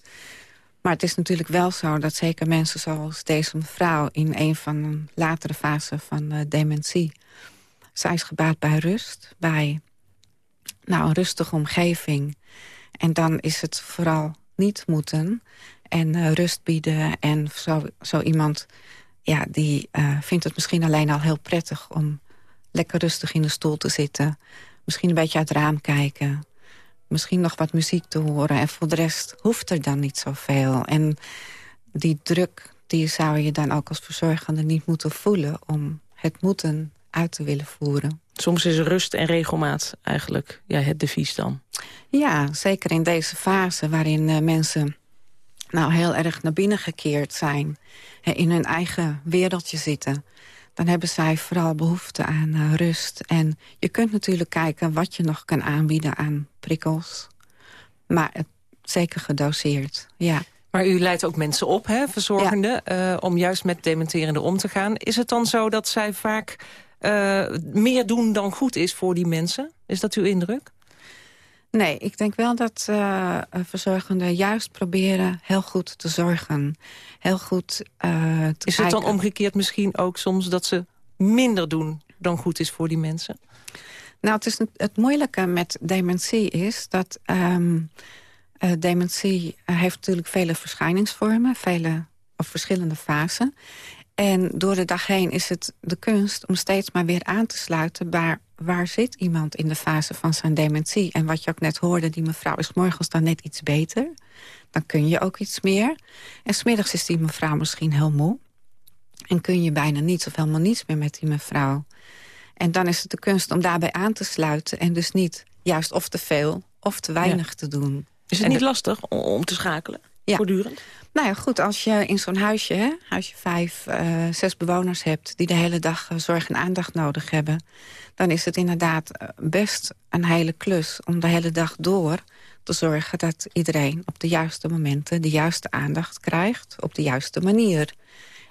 Maar het is natuurlijk wel zo dat zeker mensen zoals deze mevrouw... in een van een latere fase van uh, dementie... zij is gebaat bij rust, bij nou, een rustige omgeving. En dan is het vooral niet moeten en uh, rust bieden. En zo, zo iemand ja, die uh, vindt het misschien alleen al heel prettig... om lekker rustig in de stoel te zitten. Misschien een beetje uit het raam kijken. Misschien nog wat muziek te horen. En voor de rest hoeft er dan niet zoveel. En die druk die zou je dan ook als verzorgende niet moeten voelen... om het moeten uit te willen voeren. Soms is rust en regelmaat eigenlijk ja, het devies dan. Ja, zeker in deze fase waarin uh, mensen nou heel erg naar binnen gekeerd zijn... in hun eigen wereldje zitten... dan hebben zij vooral behoefte aan uh, rust. En je kunt natuurlijk kijken wat je nog kan aanbieden aan prikkels. Maar het, zeker gedoseerd, ja. Maar u leidt ook mensen op, hè, verzorgenden, ja. uh, om juist met dementerende om te gaan. Is het dan zo dat zij vaak uh, meer doen dan goed is voor die mensen? Is dat uw indruk? Nee, ik denk wel dat uh, verzorgenden juist proberen heel goed te zorgen. Heel goed uh, te Is het dan omgekeerd misschien ook soms dat ze minder doen dan goed is voor die mensen? Nou, het, is het moeilijke met dementie is dat um, uh, dementie heeft natuurlijk vele verschijningsvormen, vele of verschillende fasen. En door de dag heen is het de kunst om steeds maar weer aan te sluiten... bij waar zit iemand in de fase van zijn dementie. En wat je ook net hoorde, die mevrouw is morgens dan net iets beter. Dan kun je ook iets meer. En smiddags is die mevrouw misschien heel moe. En kun je bijna niets of helemaal niets meer met die mevrouw. En dan is het de kunst om daarbij aan te sluiten... en dus niet juist of te veel of te weinig ja. te doen. Is het en niet lastig om te schakelen? Ja. Voortdurend? Nou ja, goed, als je in zo'n huisje, hè, huisje vijf, uh, zes bewoners hebt... die de hele dag uh, zorg en aandacht nodig hebben... dan is het inderdaad best een hele klus om de hele dag door te zorgen... dat iedereen op de juiste momenten de juiste aandacht krijgt... op de juiste manier.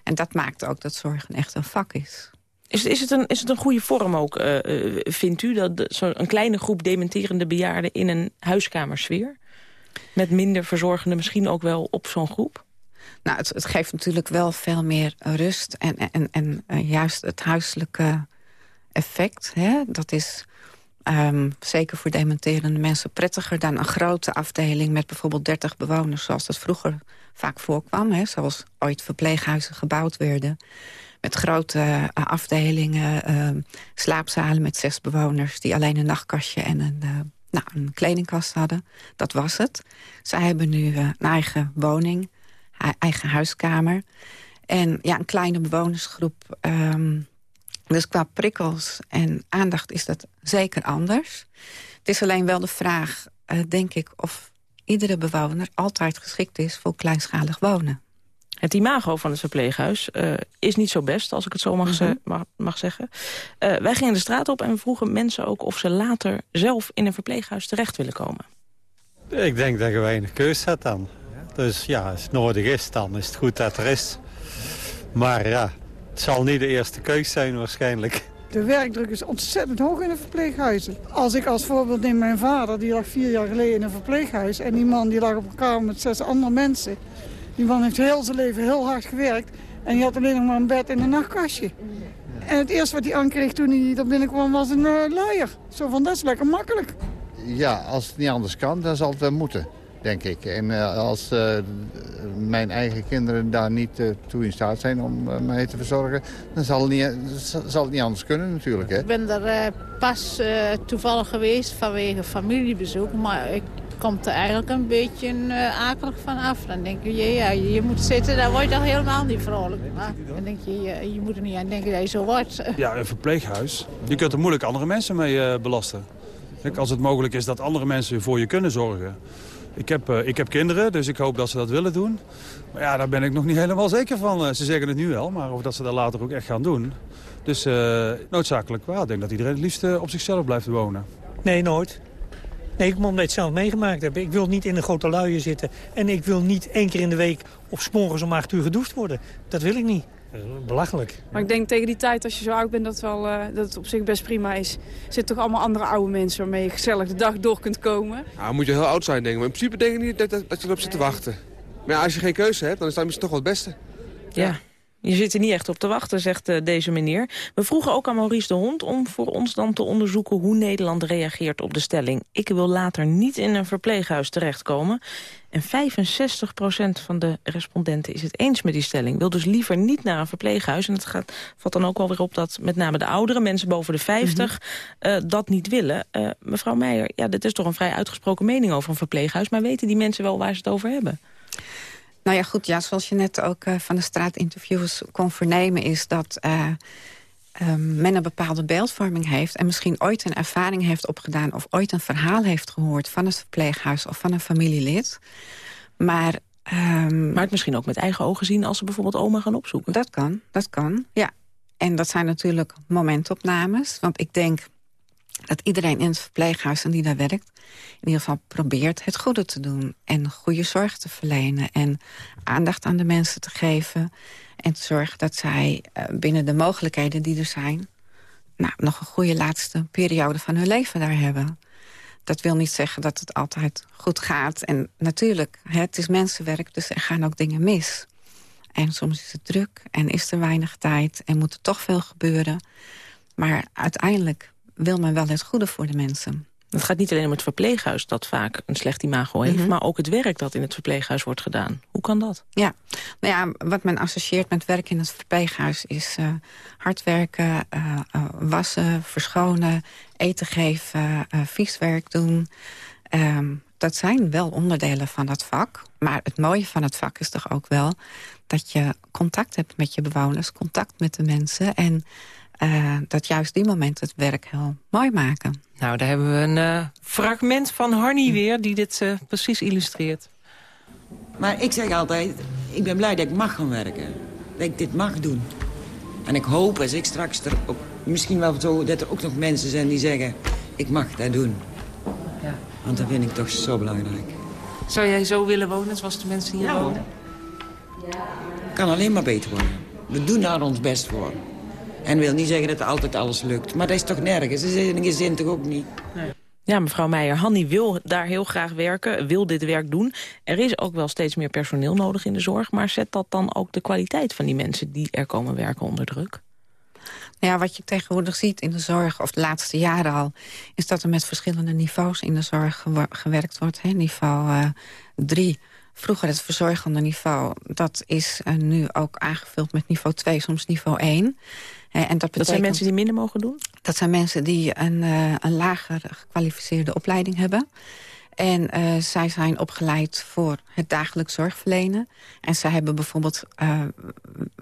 En dat maakt ook dat zorgen echt een vak is. Is, is, het, een, is het een goede vorm ook, uh, vindt u... dat zo'n kleine groep dementerende bejaarden in een huiskamersfeer... Met minder verzorgenden misschien ook wel op zo'n groep? Nou, het, geeft natuurlijk wel veel meer rust. En, en, en uh, juist het huiselijke effect, hè, dat is um, zeker voor dementerende mensen prettiger... dan een grote afdeling met bijvoorbeeld 30 bewoners... zoals dat vroeger vaak voorkwam. Hè, zoals ooit verpleeghuizen gebouwd werden. Met grote uh, afdelingen, uh, slaapzalen met zes bewoners... die alleen een nachtkastje en een nou, een kledingkast hadden. Dat was het. Zij hebben nu uh, een eigen woning, eigen huiskamer. En ja, een kleine bewonersgroep. Um, dus qua prikkels en aandacht is dat zeker anders. Het is alleen wel de vraag, uh, denk ik, of iedere bewoner altijd geschikt is voor kleinschalig wonen. Het imago van het verpleeghuis uh, is niet zo best, als ik het zo mag, mm -hmm. mag, mag zeggen. Uh, wij gingen de straat op en we vroegen mensen ook of ze later zelf in een verpleeghuis terecht willen komen. Ik denk dat je weinig keus hebt dan. Dus ja, als het nodig is, dan is het goed dat er is. Maar ja, het zal niet de eerste keus zijn waarschijnlijk. De werkdruk is ontzettend hoog in de verpleeghuizen. Als ik als voorbeeld neem mijn vader, die lag vier jaar geleden in een verpleeghuis... en die man die lag op een kamer met zes andere mensen... Die man heeft heel zijn leven heel hard gewerkt. En die had alleen nog maar een bed en een nachtkastje. En het eerste wat hij aankreeg toen hij er binnenkwam was een uh, luier. Zo van, dat is lekker makkelijk. Ja, als het niet anders kan, dan zal het wel moeten, denk ik. En uh, als uh, mijn eigen kinderen daar niet toe in staat zijn om mij te verzorgen... dan zal het niet, zal het niet anders kunnen natuurlijk. Hè? Ik ben er pas toevallig geweest vanwege familiebezoek. Maar ik komt er eigenlijk een beetje uh, akelig van af. Dan denk je, ja, je moet zitten, dan word je toch helemaal niet vrolijk. Maar dan denk je, je, je moet er niet aan denken dat je zo wordt. Ja, een verpleeghuis. Je kunt er moeilijk andere mensen mee uh, belasten. Kijk, als het mogelijk is dat andere mensen voor je kunnen zorgen. Ik heb, uh, ik heb kinderen, dus ik hoop dat ze dat willen doen. Maar ja, daar ben ik nog niet helemaal zeker van. Ze zeggen het nu wel, maar of dat ze dat later ook echt gaan doen. Dus noodzakelijk. Ik denk dat iedereen het liefst op zichzelf blijft wonen. Nee, nooit. Nee, ik moet omdat ik het zelf meegemaakt heb. Ik wil niet in een grote luien zitten. En ik wil niet één keer in de week of 's morgens om acht uur gedoucht worden. Dat wil ik niet. Dat is belachelijk. Maar ik denk tegen die tijd, als je zo oud bent, dat, wel, uh, dat het op zich best prima is. Er zitten toch allemaal andere oude mensen waarmee je gezellig de dag door kunt komen. Nou, moet je heel oud zijn, denk ik. Maar in principe denk ik niet dat, dat, dat je erop zit te wachten. Maar ja, als je geen keuze hebt, dan is dat misschien toch wel het beste. Ja. Je zit er niet echt op te wachten, zegt uh, deze meneer. We vroegen ook aan Maurice de Hond om voor ons dan te onderzoeken... hoe Nederland reageert op de stelling... ik wil later niet in een verpleeghuis terechtkomen. En 65% van de respondenten is het eens met die stelling. Wil dus liever niet naar een verpleeghuis. En het gaat, valt dan ook alweer op dat met name de ouderen... mensen boven de 50, mm uh, dat niet willen. Uh, mevrouw Meijer, ja, dit is toch een vrij uitgesproken mening over een verpleeghuis... maar weten die mensen wel waar ze het over hebben? Nou ja, goed, ja, zoals je net ook uh, van de straatinterviews kon vernemen... is dat uh, men een bepaalde beeldvorming heeft... en misschien ooit een ervaring heeft opgedaan... of ooit een verhaal heeft gehoord van het verpleeghuis... of van een familielid. Maar, maar het misschien ook met eigen ogen zien... als ze bijvoorbeeld oma gaan opzoeken. Dat kan, dat kan, ja. En dat zijn natuurlijk momentopnames. Want ik denk dat iedereen in het verpleeghuis en die daar werkt... in ieder geval probeert het goede te doen. En goede zorg te verlenen. En aandacht aan de mensen te geven. En te zorgen dat zij uh, binnen de mogelijkheden die er zijn... Nou, nog een goede laatste periode van hun leven daar hebben. Dat wil niet zeggen dat het altijd goed gaat. En natuurlijk, het is mensenwerk, dus er gaan ook dingen mis. En soms is het druk en is er weinig tijd... en moet er toch veel gebeuren. Maar uiteindelijk wil men wel het goede voor de mensen. Het gaat niet alleen om het verpleeghuis dat vaak een slecht imago heeft... Mhm. maar ook het werk dat in het verpleeghuis wordt gedaan. Hoe kan dat? Ja, nou ja wat men associeert met werk in het verpleeghuis... is uh, hard werken, uh, uh, wassen, verschonen, eten geven, vies werk doen. Um, dat zijn wel onderdelen van het vak. Maar het mooie van het vak is toch ook wel... dat je contact hebt met je bewoners, contact met de mensen... en uh, dat juist die momenten het werk heel mooi maken. Nou, daar hebben we een uh, fragment van Harnie weer die dit uh, precies illustreert. Maar ik zeg altijd, ik ben blij dat ik mag gaan werken. Dat ik dit mag doen. En ik hoop als ik straks er ook, misschien wel zo, dat er ook nog mensen zijn die zeggen... ik mag dat doen. Ja. Want dat vind ik toch zo belangrijk. Zou jij zo willen wonen zoals de mensen hier ja, wonen? Ja. Kan alleen maar beter worden. We doen daar ons best voor. En wil niet zeggen dat altijd alles lukt. Maar dat is toch nergens? Dat is in een gezin toch ook niet? Nee. Ja, mevrouw Meijer, Hanni wil daar heel graag werken, wil dit werk doen. Er is ook wel steeds meer personeel nodig in de zorg... maar zet dat dan ook de kwaliteit van die mensen die er komen werken onder druk? Nou ja, wat je tegenwoordig ziet in de zorg, of de laatste jaren al... is dat er met verschillende niveaus in de zorg gewerkt wordt. Hè? Niveau 3, uh, vroeger het verzorgende niveau... dat is uh, nu ook aangevuld met niveau 2, soms niveau 1... En dat, betekent, dat zijn mensen die minder mogen doen? Dat zijn mensen die een, uh, een lager gekwalificeerde opleiding hebben. En uh, zij zijn opgeleid voor het dagelijks zorgverlenen. En zij hebben bijvoorbeeld uh,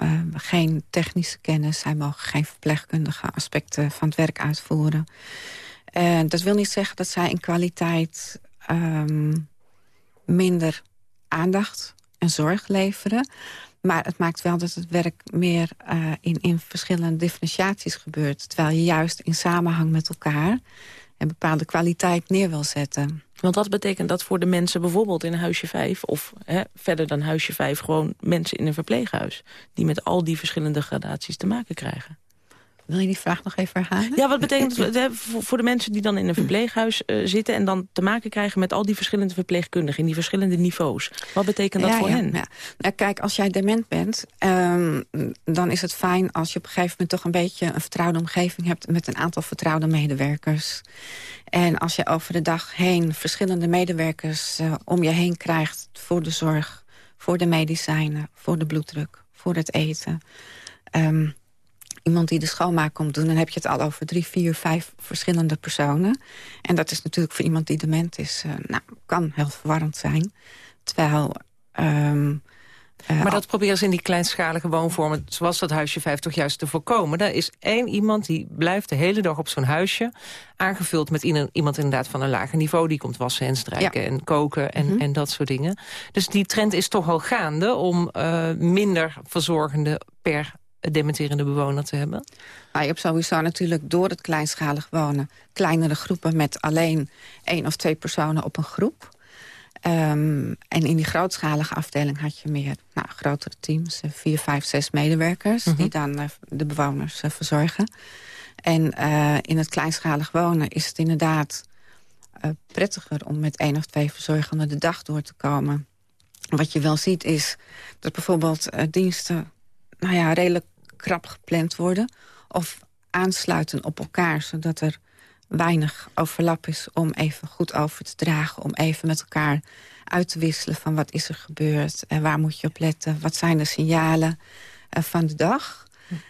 uh, geen technische kennis. Zij mogen geen verpleegkundige aspecten van het werk uitvoeren. dat wil niet zeggen dat zij in kwaliteit um, minder aandacht en zorg leveren. Maar het maakt wel dat het werk meer uh, in, in verschillende differentiaties gebeurt. Terwijl je juist in samenhang met elkaar een bepaalde kwaliteit neer wil zetten. Want wat betekent dat voor de mensen bijvoorbeeld in huisje 5... of hè, verder dan huisje 5 gewoon mensen in een verpleeghuis... die met al die verschillende gradaties te maken krijgen? Wil je die vraag nog even herhalen? Ja, wat betekent het voor de mensen die dan in een verpleeghuis uh, zitten... en dan te maken krijgen met al die verschillende verpleegkundigen... in die verschillende niveaus? Wat betekent dat ja, voor ja, hen? Ja. Nou, kijk, als jij dement bent... Um, dan is het fijn als je op een gegeven moment toch een beetje... een vertrouwde omgeving hebt met een aantal vertrouwde medewerkers. En als je over de dag heen verschillende medewerkers uh, om je heen krijgt... voor de zorg, voor de medicijnen, voor de bloeddruk, voor het eten... Um, iemand die de schoonmaak komt doen... dan heb je het al over drie, vier, vijf verschillende personen. En dat is natuurlijk voor iemand die dement is... Uh, nou, kan heel verwarrend zijn. Terwijl... Um, uh, maar dat proberen ze in die kleinschalige woonvormen... zoals dat huisje 5 toch juist te voorkomen. Daar is één iemand die blijft de hele dag op zo'n huisje... aangevuld met iemand inderdaad van een lager niveau... die komt wassen en strijken ja. en koken en, mm -hmm. en dat soort dingen. Dus die trend is toch al gaande om uh, minder verzorgende per dementerende bewoner te hebben? Nou, je hebt sowieso natuurlijk door het kleinschalig wonen... kleinere groepen met alleen één of twee personen op een groep. Um, en in die grootschalige afdeling had je meer nou, grotere teams. Vier, vijf, zes medewerkers mm -hmm. die dan uh, de bewoners uh, verzorgen. En uh, in het kleinschalig wonen is het inderdaad prettiger... om met één of twee verzorgenden de dag door te komen wat je wel ziet is dat bijvoorbeeld diensten nou ja, redelijk krap gepland worden. Of aansluiten op elkaar, zodat er weinig overlap is om even goed over te dragen. Om even met elkaar uit te wisselen van wat is er gebeurd. En waar moet je op letten? Wat zijn de signalen uh, van de dag?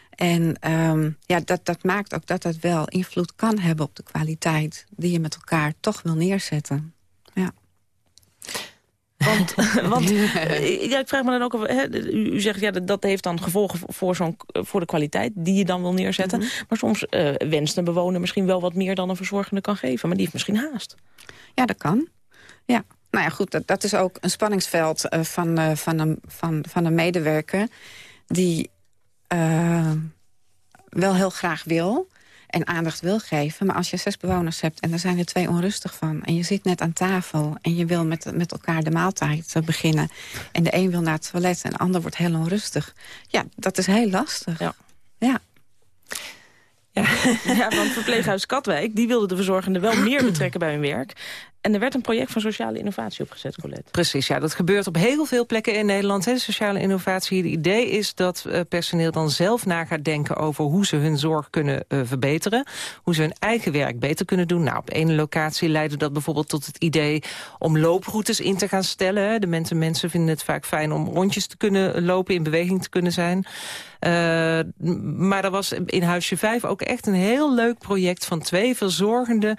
En um, ja, dat, dat maakt ook dat het wel invloed kan hebben op de kwaliteit... die je met elkaar toch wil neerzetten. Ja. Want, want ja, ik vraag me dan ook, of, hè, u, zegt ja, dat heeft dan gevolgen voor, zo'n voor de kwaliteit die je dan wil neerzetten. Mm -hmm. Maar soms uh, wenst een bewoner misschien wel wat meer dan een verzorgende kan geven. Maar die heeft misschien haast. Ja, dat kan. Ja. Nou ja, goed, dat, dat is ook een spanningsveld uh, van, uh, van, een, van, van een medewerker... die wel heel graag wil en aandacht wil geven. Maar als je zes bewoners hebt en er zijn er twee onrustig van... en je zit net aan tafel en je wil met, met elkaar de maaltijd beginnen... en de een wil naar het toilet en de ander wordt heel onrustig. Ja, dat is heel lastig. Ja. Ja. Ja, ja, want verpleeghuis Katwijk die wilde de verzorgenden wel meer betrekken bij hun werk. En er werd een project van sociale innovatie opgezet, Colette. Precies, ja, dat gebeurt op heel veel plekken in Nederland. Hè, sociale innovatie. Het idee is dat uh, personeel dan zelf na gaat denken... over hoe ze hun zorg kunnen uh, verbeteren. Hoe ze hun eigen werk beter kunnen doen. Nou, op ene locatie leidde dat bijvoorbeeld tot het idee... om looproutes in te gaan stellen. De mensen, mensen vinden het vaak fijn om rondjes te kunnen lopen... in beweging te kunnen zijn. Uh, maar er was in Huisje 5 ook echt een heel leuk project... van twee verzorgenden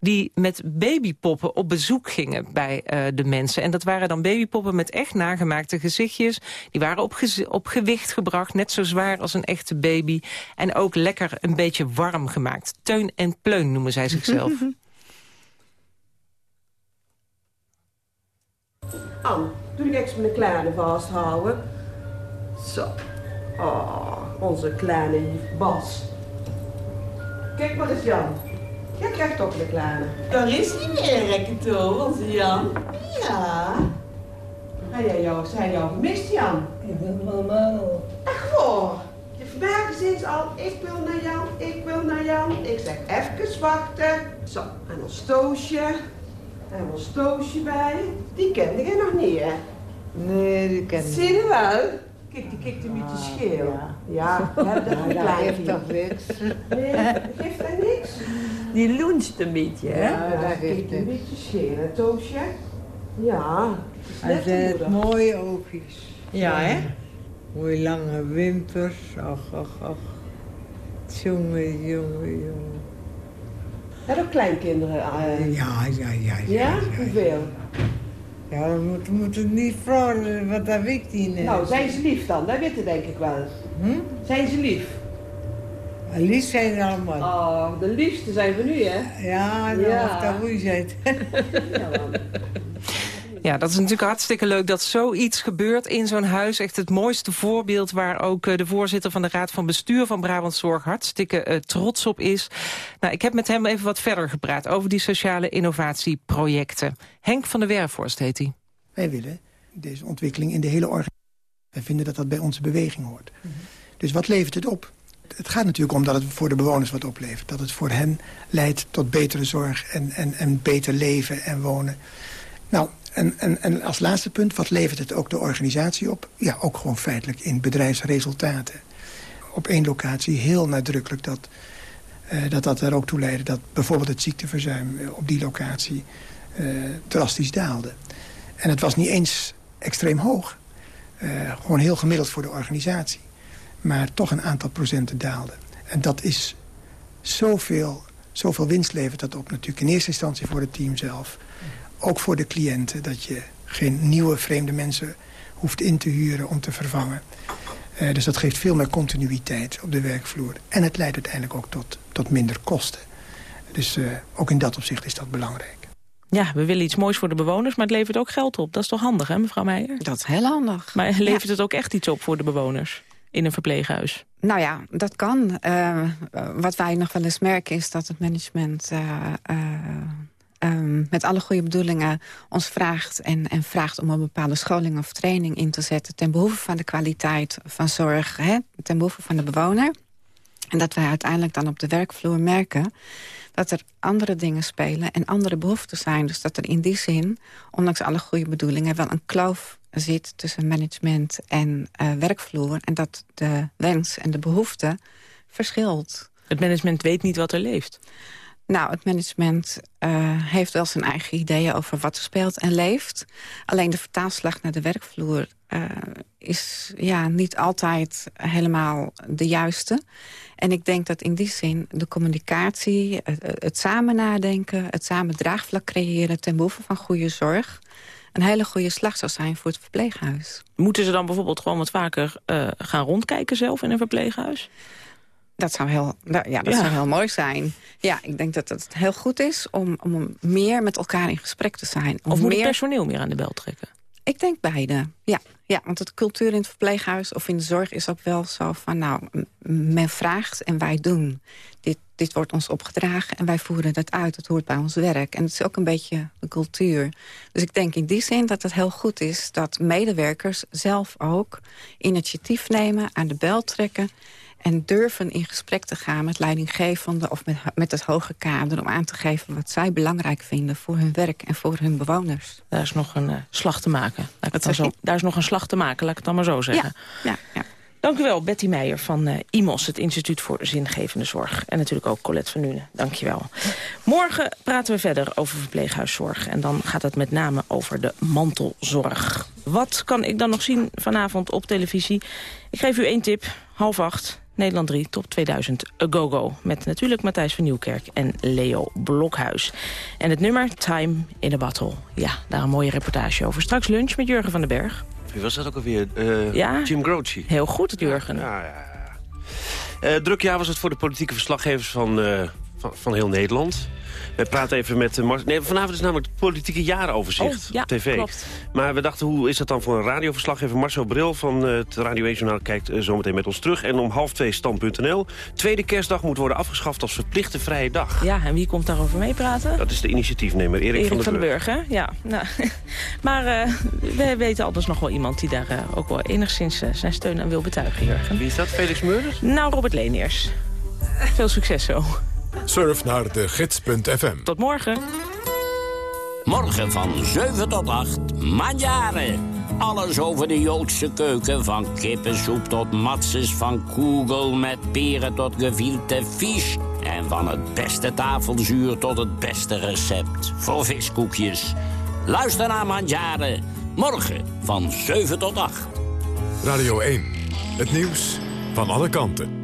die met babypoppen op bezoek gingen bij uh, de mensen. En dat waren dan babypoppen met echt nagemaakte gezichtjes. Die waren op, ge op gewicht gebracht, net zo zwaar als een echte baby. En ook lekker een beetje warm gemaakt. Teun en pleun noemen zij zichzelf. Anne, doe niks met de kleine vasthouden. Zo. Oh, onze kleine lief Bas. Kijk maar eens, Jan. Jij krijgt ook de kleine. Daar is hij weer, Rekketo, onze Jan. Ja. Hij jij jou, zijn jou gemist, Jan? Ik ben mama. Echt voor. Je verbergen sinds al, ik wil naar Jan, ik wil naar Jan. Ik zeg even wachten. Zo, en ons Toosje. En ons Toosje bij. Die kende je nog niet, hè? Nee, die ken ik Zie je wel? Kijk, die kijkt een beetje scheel. Ja, ja hebben dat een klein geeft toch niks? Nee, geeft hij niks? Die loenst een beetje, hè? Ja, dat geeft een beetje scheel, hè, Toosje? Ja. Hij heeft mooie oogjes. Ja, hè? Mooie lange wimpers. Ach, ach, ach. Jongen, jongen, jongen. Heb je ook kleinkinderen? Uh... Ja, ja, ja, ja. Ja? Hoeveel? Ja, we moeten, moeten niet vragen, wat dat weet die net. Nou, zijn ze lief dan? Dat weet denk ik wel. Hm? Zijn ze lief? Lief zijn ze allemaal. Oh, de liefste zijn we nu, hè? Ja, nou, ja. dat moet je zijn. ja, man. Ja, dat is natuurlijk hartstikke leuk dat zoiets gebeurt in zo'n huis. Echt het mooiste voorbeeld waar ook uh, de voorzitter van de Raad van Bestuur van Brabant Zorg hartstikke uh, trots op is. Nou, ik heb met hem even wat verder gepraat over die sociale innovatieprojecten. Henk van der Werforst heet hij. Wij willen deze ontwikkeling in de hele organisatie. Wij vinden dat dat bij onze beweging hoort. Mm -hmm. Dus wat levert het op? Het gaat natuurlijk om dat het voor de bewoners wat oplevert. Dat het voor hen leidt tot betere zorg en, en, en beter leven en wonen. Nou, en, en, en als laatste punt, wat levert het ook de organisatie op? Ja, ook gewoon feitelijk in bedrijfsresultaten. Op één locatie heel nadrukkelijk dat uh, dat, dat er ook toe leidde... dat bijvoorbeeld het ziekteverzuim op die locatie uh, drastisch daalde. En het was niet eens extreem hoog. Gewoon heel gemiddeld voor de organisatie. Maar toch een aantal procenten daalde. En dat is zoveel, zoveel winst levert dat op natuurlijk. In eerste instantie voor het team zelf ook voor de cliënten. Dat je geen nieuwe vreemde mensen hoeft in te huren om te vervangen. Uh, dus dat geeft veel meer continuïteit op de werkvloer. En het leidt uiteindelijk ook tot, tot minder kosten. Dus uh, ook in dat opzicht is dat belangrijk. Ja, we willen iets moois voor de bewoners, maar het levert ook geld op. Dat is toch handig, hè, mevrouw Meijer? Dat is heel handig. Maar levert ja. het ook echt iets op voor de bewoners in een verpleeghuis? Nou ja, dat kan. Uh, wat wij nog wel eens merken is dat het management... Um, met alle goede bedoelingen ons vraagt en, en vraagt om een bepaalde scholing of training in te zetten... ten behoeve van de kwaliteit van zorg, hè, ten behoeve van de bewoner. En dat wij uiteindelijk dan op de werkvloer merken dat er andere dingen spelen en andere behoeften zijn. Dus dat er in die zin, ondanks alle goede bedoelingen... wel een kloof zit tussen management en uh, werkvloer... en dat de wens en de behoefte verschilt. Het management weet niet wat er leeft? Nou, het management uh, heeft wel zijn eigen ideeën over wat er speelt en leeft. Alleen de vertaalslag naar de werkvloer uh, is ja, niet altijd helemaal de juiste. En ik denk dat in die zin de communicatie, het, samen nadenken... het samen draagvlak creëren ten behoeve van goede zorg een hele goede slag zou zijn voor het verpleeghuis. Moeten ze dan bijvoorbeeld gewoon wat vaker uh, gaan rondkijken zelf in een verpleeghuis? Dat zou heel, ja, dat zou heel mooi zijn. Ja, ik denk dat het heel goed is om, om meer met elkaar in gesprek te zijn. Om of moet meer... het personeel meer aan de bel trekken? Ik denk beide, ja. ja. Want het cultuur in het verpleeghuis of in de zorg is ook wel zo van... nou, men vraagt en wij doen. Dit, dit wordt ons opgedragen en wij voeren dat uit. Het hoort bij ons werk. En het is ook een beetje de cultuur. Dus ik denk in die zin dat het heel goed is... dat medewerkers zelf ook initiatief nemen, aan de bel trekken en durven in gesprek te gaan met leidinggevenden... of met, met het hoge kader om aan te geven wat zij belangrijk vinden... voor hun werk en voor hun bewoners. Daar is nog een uh, slag te maken. Zo, daar is nog een slag te maken, laat ik het dan maar zo zeggen. Ja, ja, ja. Dank u wel, Betty Meijer van uh, IMOS, het Instituut voor Zingevende Zorg. En natuurlijk ook Colette van Nuenen. Dank je wel. Morgen praten we verder over verpleeghuiszorg. En dan gaat het met name over de mantelzorg. Wat kan ik dan nog zien vanavond op televisie? Ik geef u één tip, half acht. Nederland 3, top 2000, A Go Go. Met natuurlijk Matthijs van Nieuwkerk en Leo Blokhuis. En het nummer Time in a Battle. Ja, daar een mooie reportage over. Straks lunch met Jurgen van den Berg. Wie was dat ook alweer? Uh, ja? Jim Croce. Heel goed, Jurgen. Ja, ja, ja. Uh, druk jaar was het voor de politieke verslaggevers van, uh, van, van heel Nederland. We praten even met... Uh, nee, vanavond is namelijk het politieke jaaroverzicht oh, ja, op tv. Klopt. Maar we dachten, hoe is dat dan voor een radioverslaggever? Marcel Bril van uh, het Radio 1 Journaal kijkt uh, zometeen met ons terug. En om half twee stand.nl. Tweede kerstdag moet worden afgeschaft als verplichte vrije dag. Ja, en wie komt daarover meepraten? Dat is de initiatiefnemer, Erik, Erik van, van den Burg. hè? Ja, nou, maar we weten anders nog wel iemand die daar ook wel enigszins zijn steun aan wil betuigen, Jurgen. Wie is dat? Felix Meurders? Nou, Robert Leeniers. Veel succes zo. Surf naar de gids.fm. Tot morgen. Morgen van 7 tot 8, Mandjaren. Alles over de Joodse keuken, van kippensoep tot matzes... van kugel met peren tot gevilte vis... en van het beste tafelzuur tot het beste recept voor viskoekjes. Luister naar Mandjaren, morgen van 7 tot 8. Radio 1, het nieuws van alle kanten.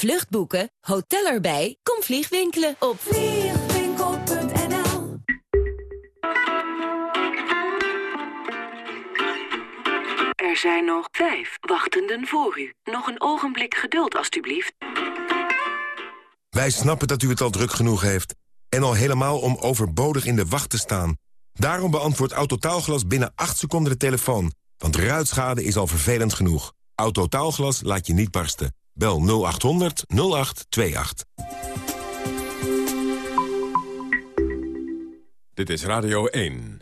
Vluchtboeken, hotel erbij, kom vliegwinkelen op vliegwinkel.nl Er zijn nog vijf wachtenden voor u. Nog een ogenblik geduld, alstublieft. Wij snappen dat u het al druk genoeg heeft. En al helemaal om overbodig in de wacht te staan. Daarom beantwoordt Autotaalglas binnen 8 seconden de telefoon. Want ruitschade is al vervelend genoeg. Autotaalglas laat je niet barsten. Bel 0800 0828. Dit is Radio 1.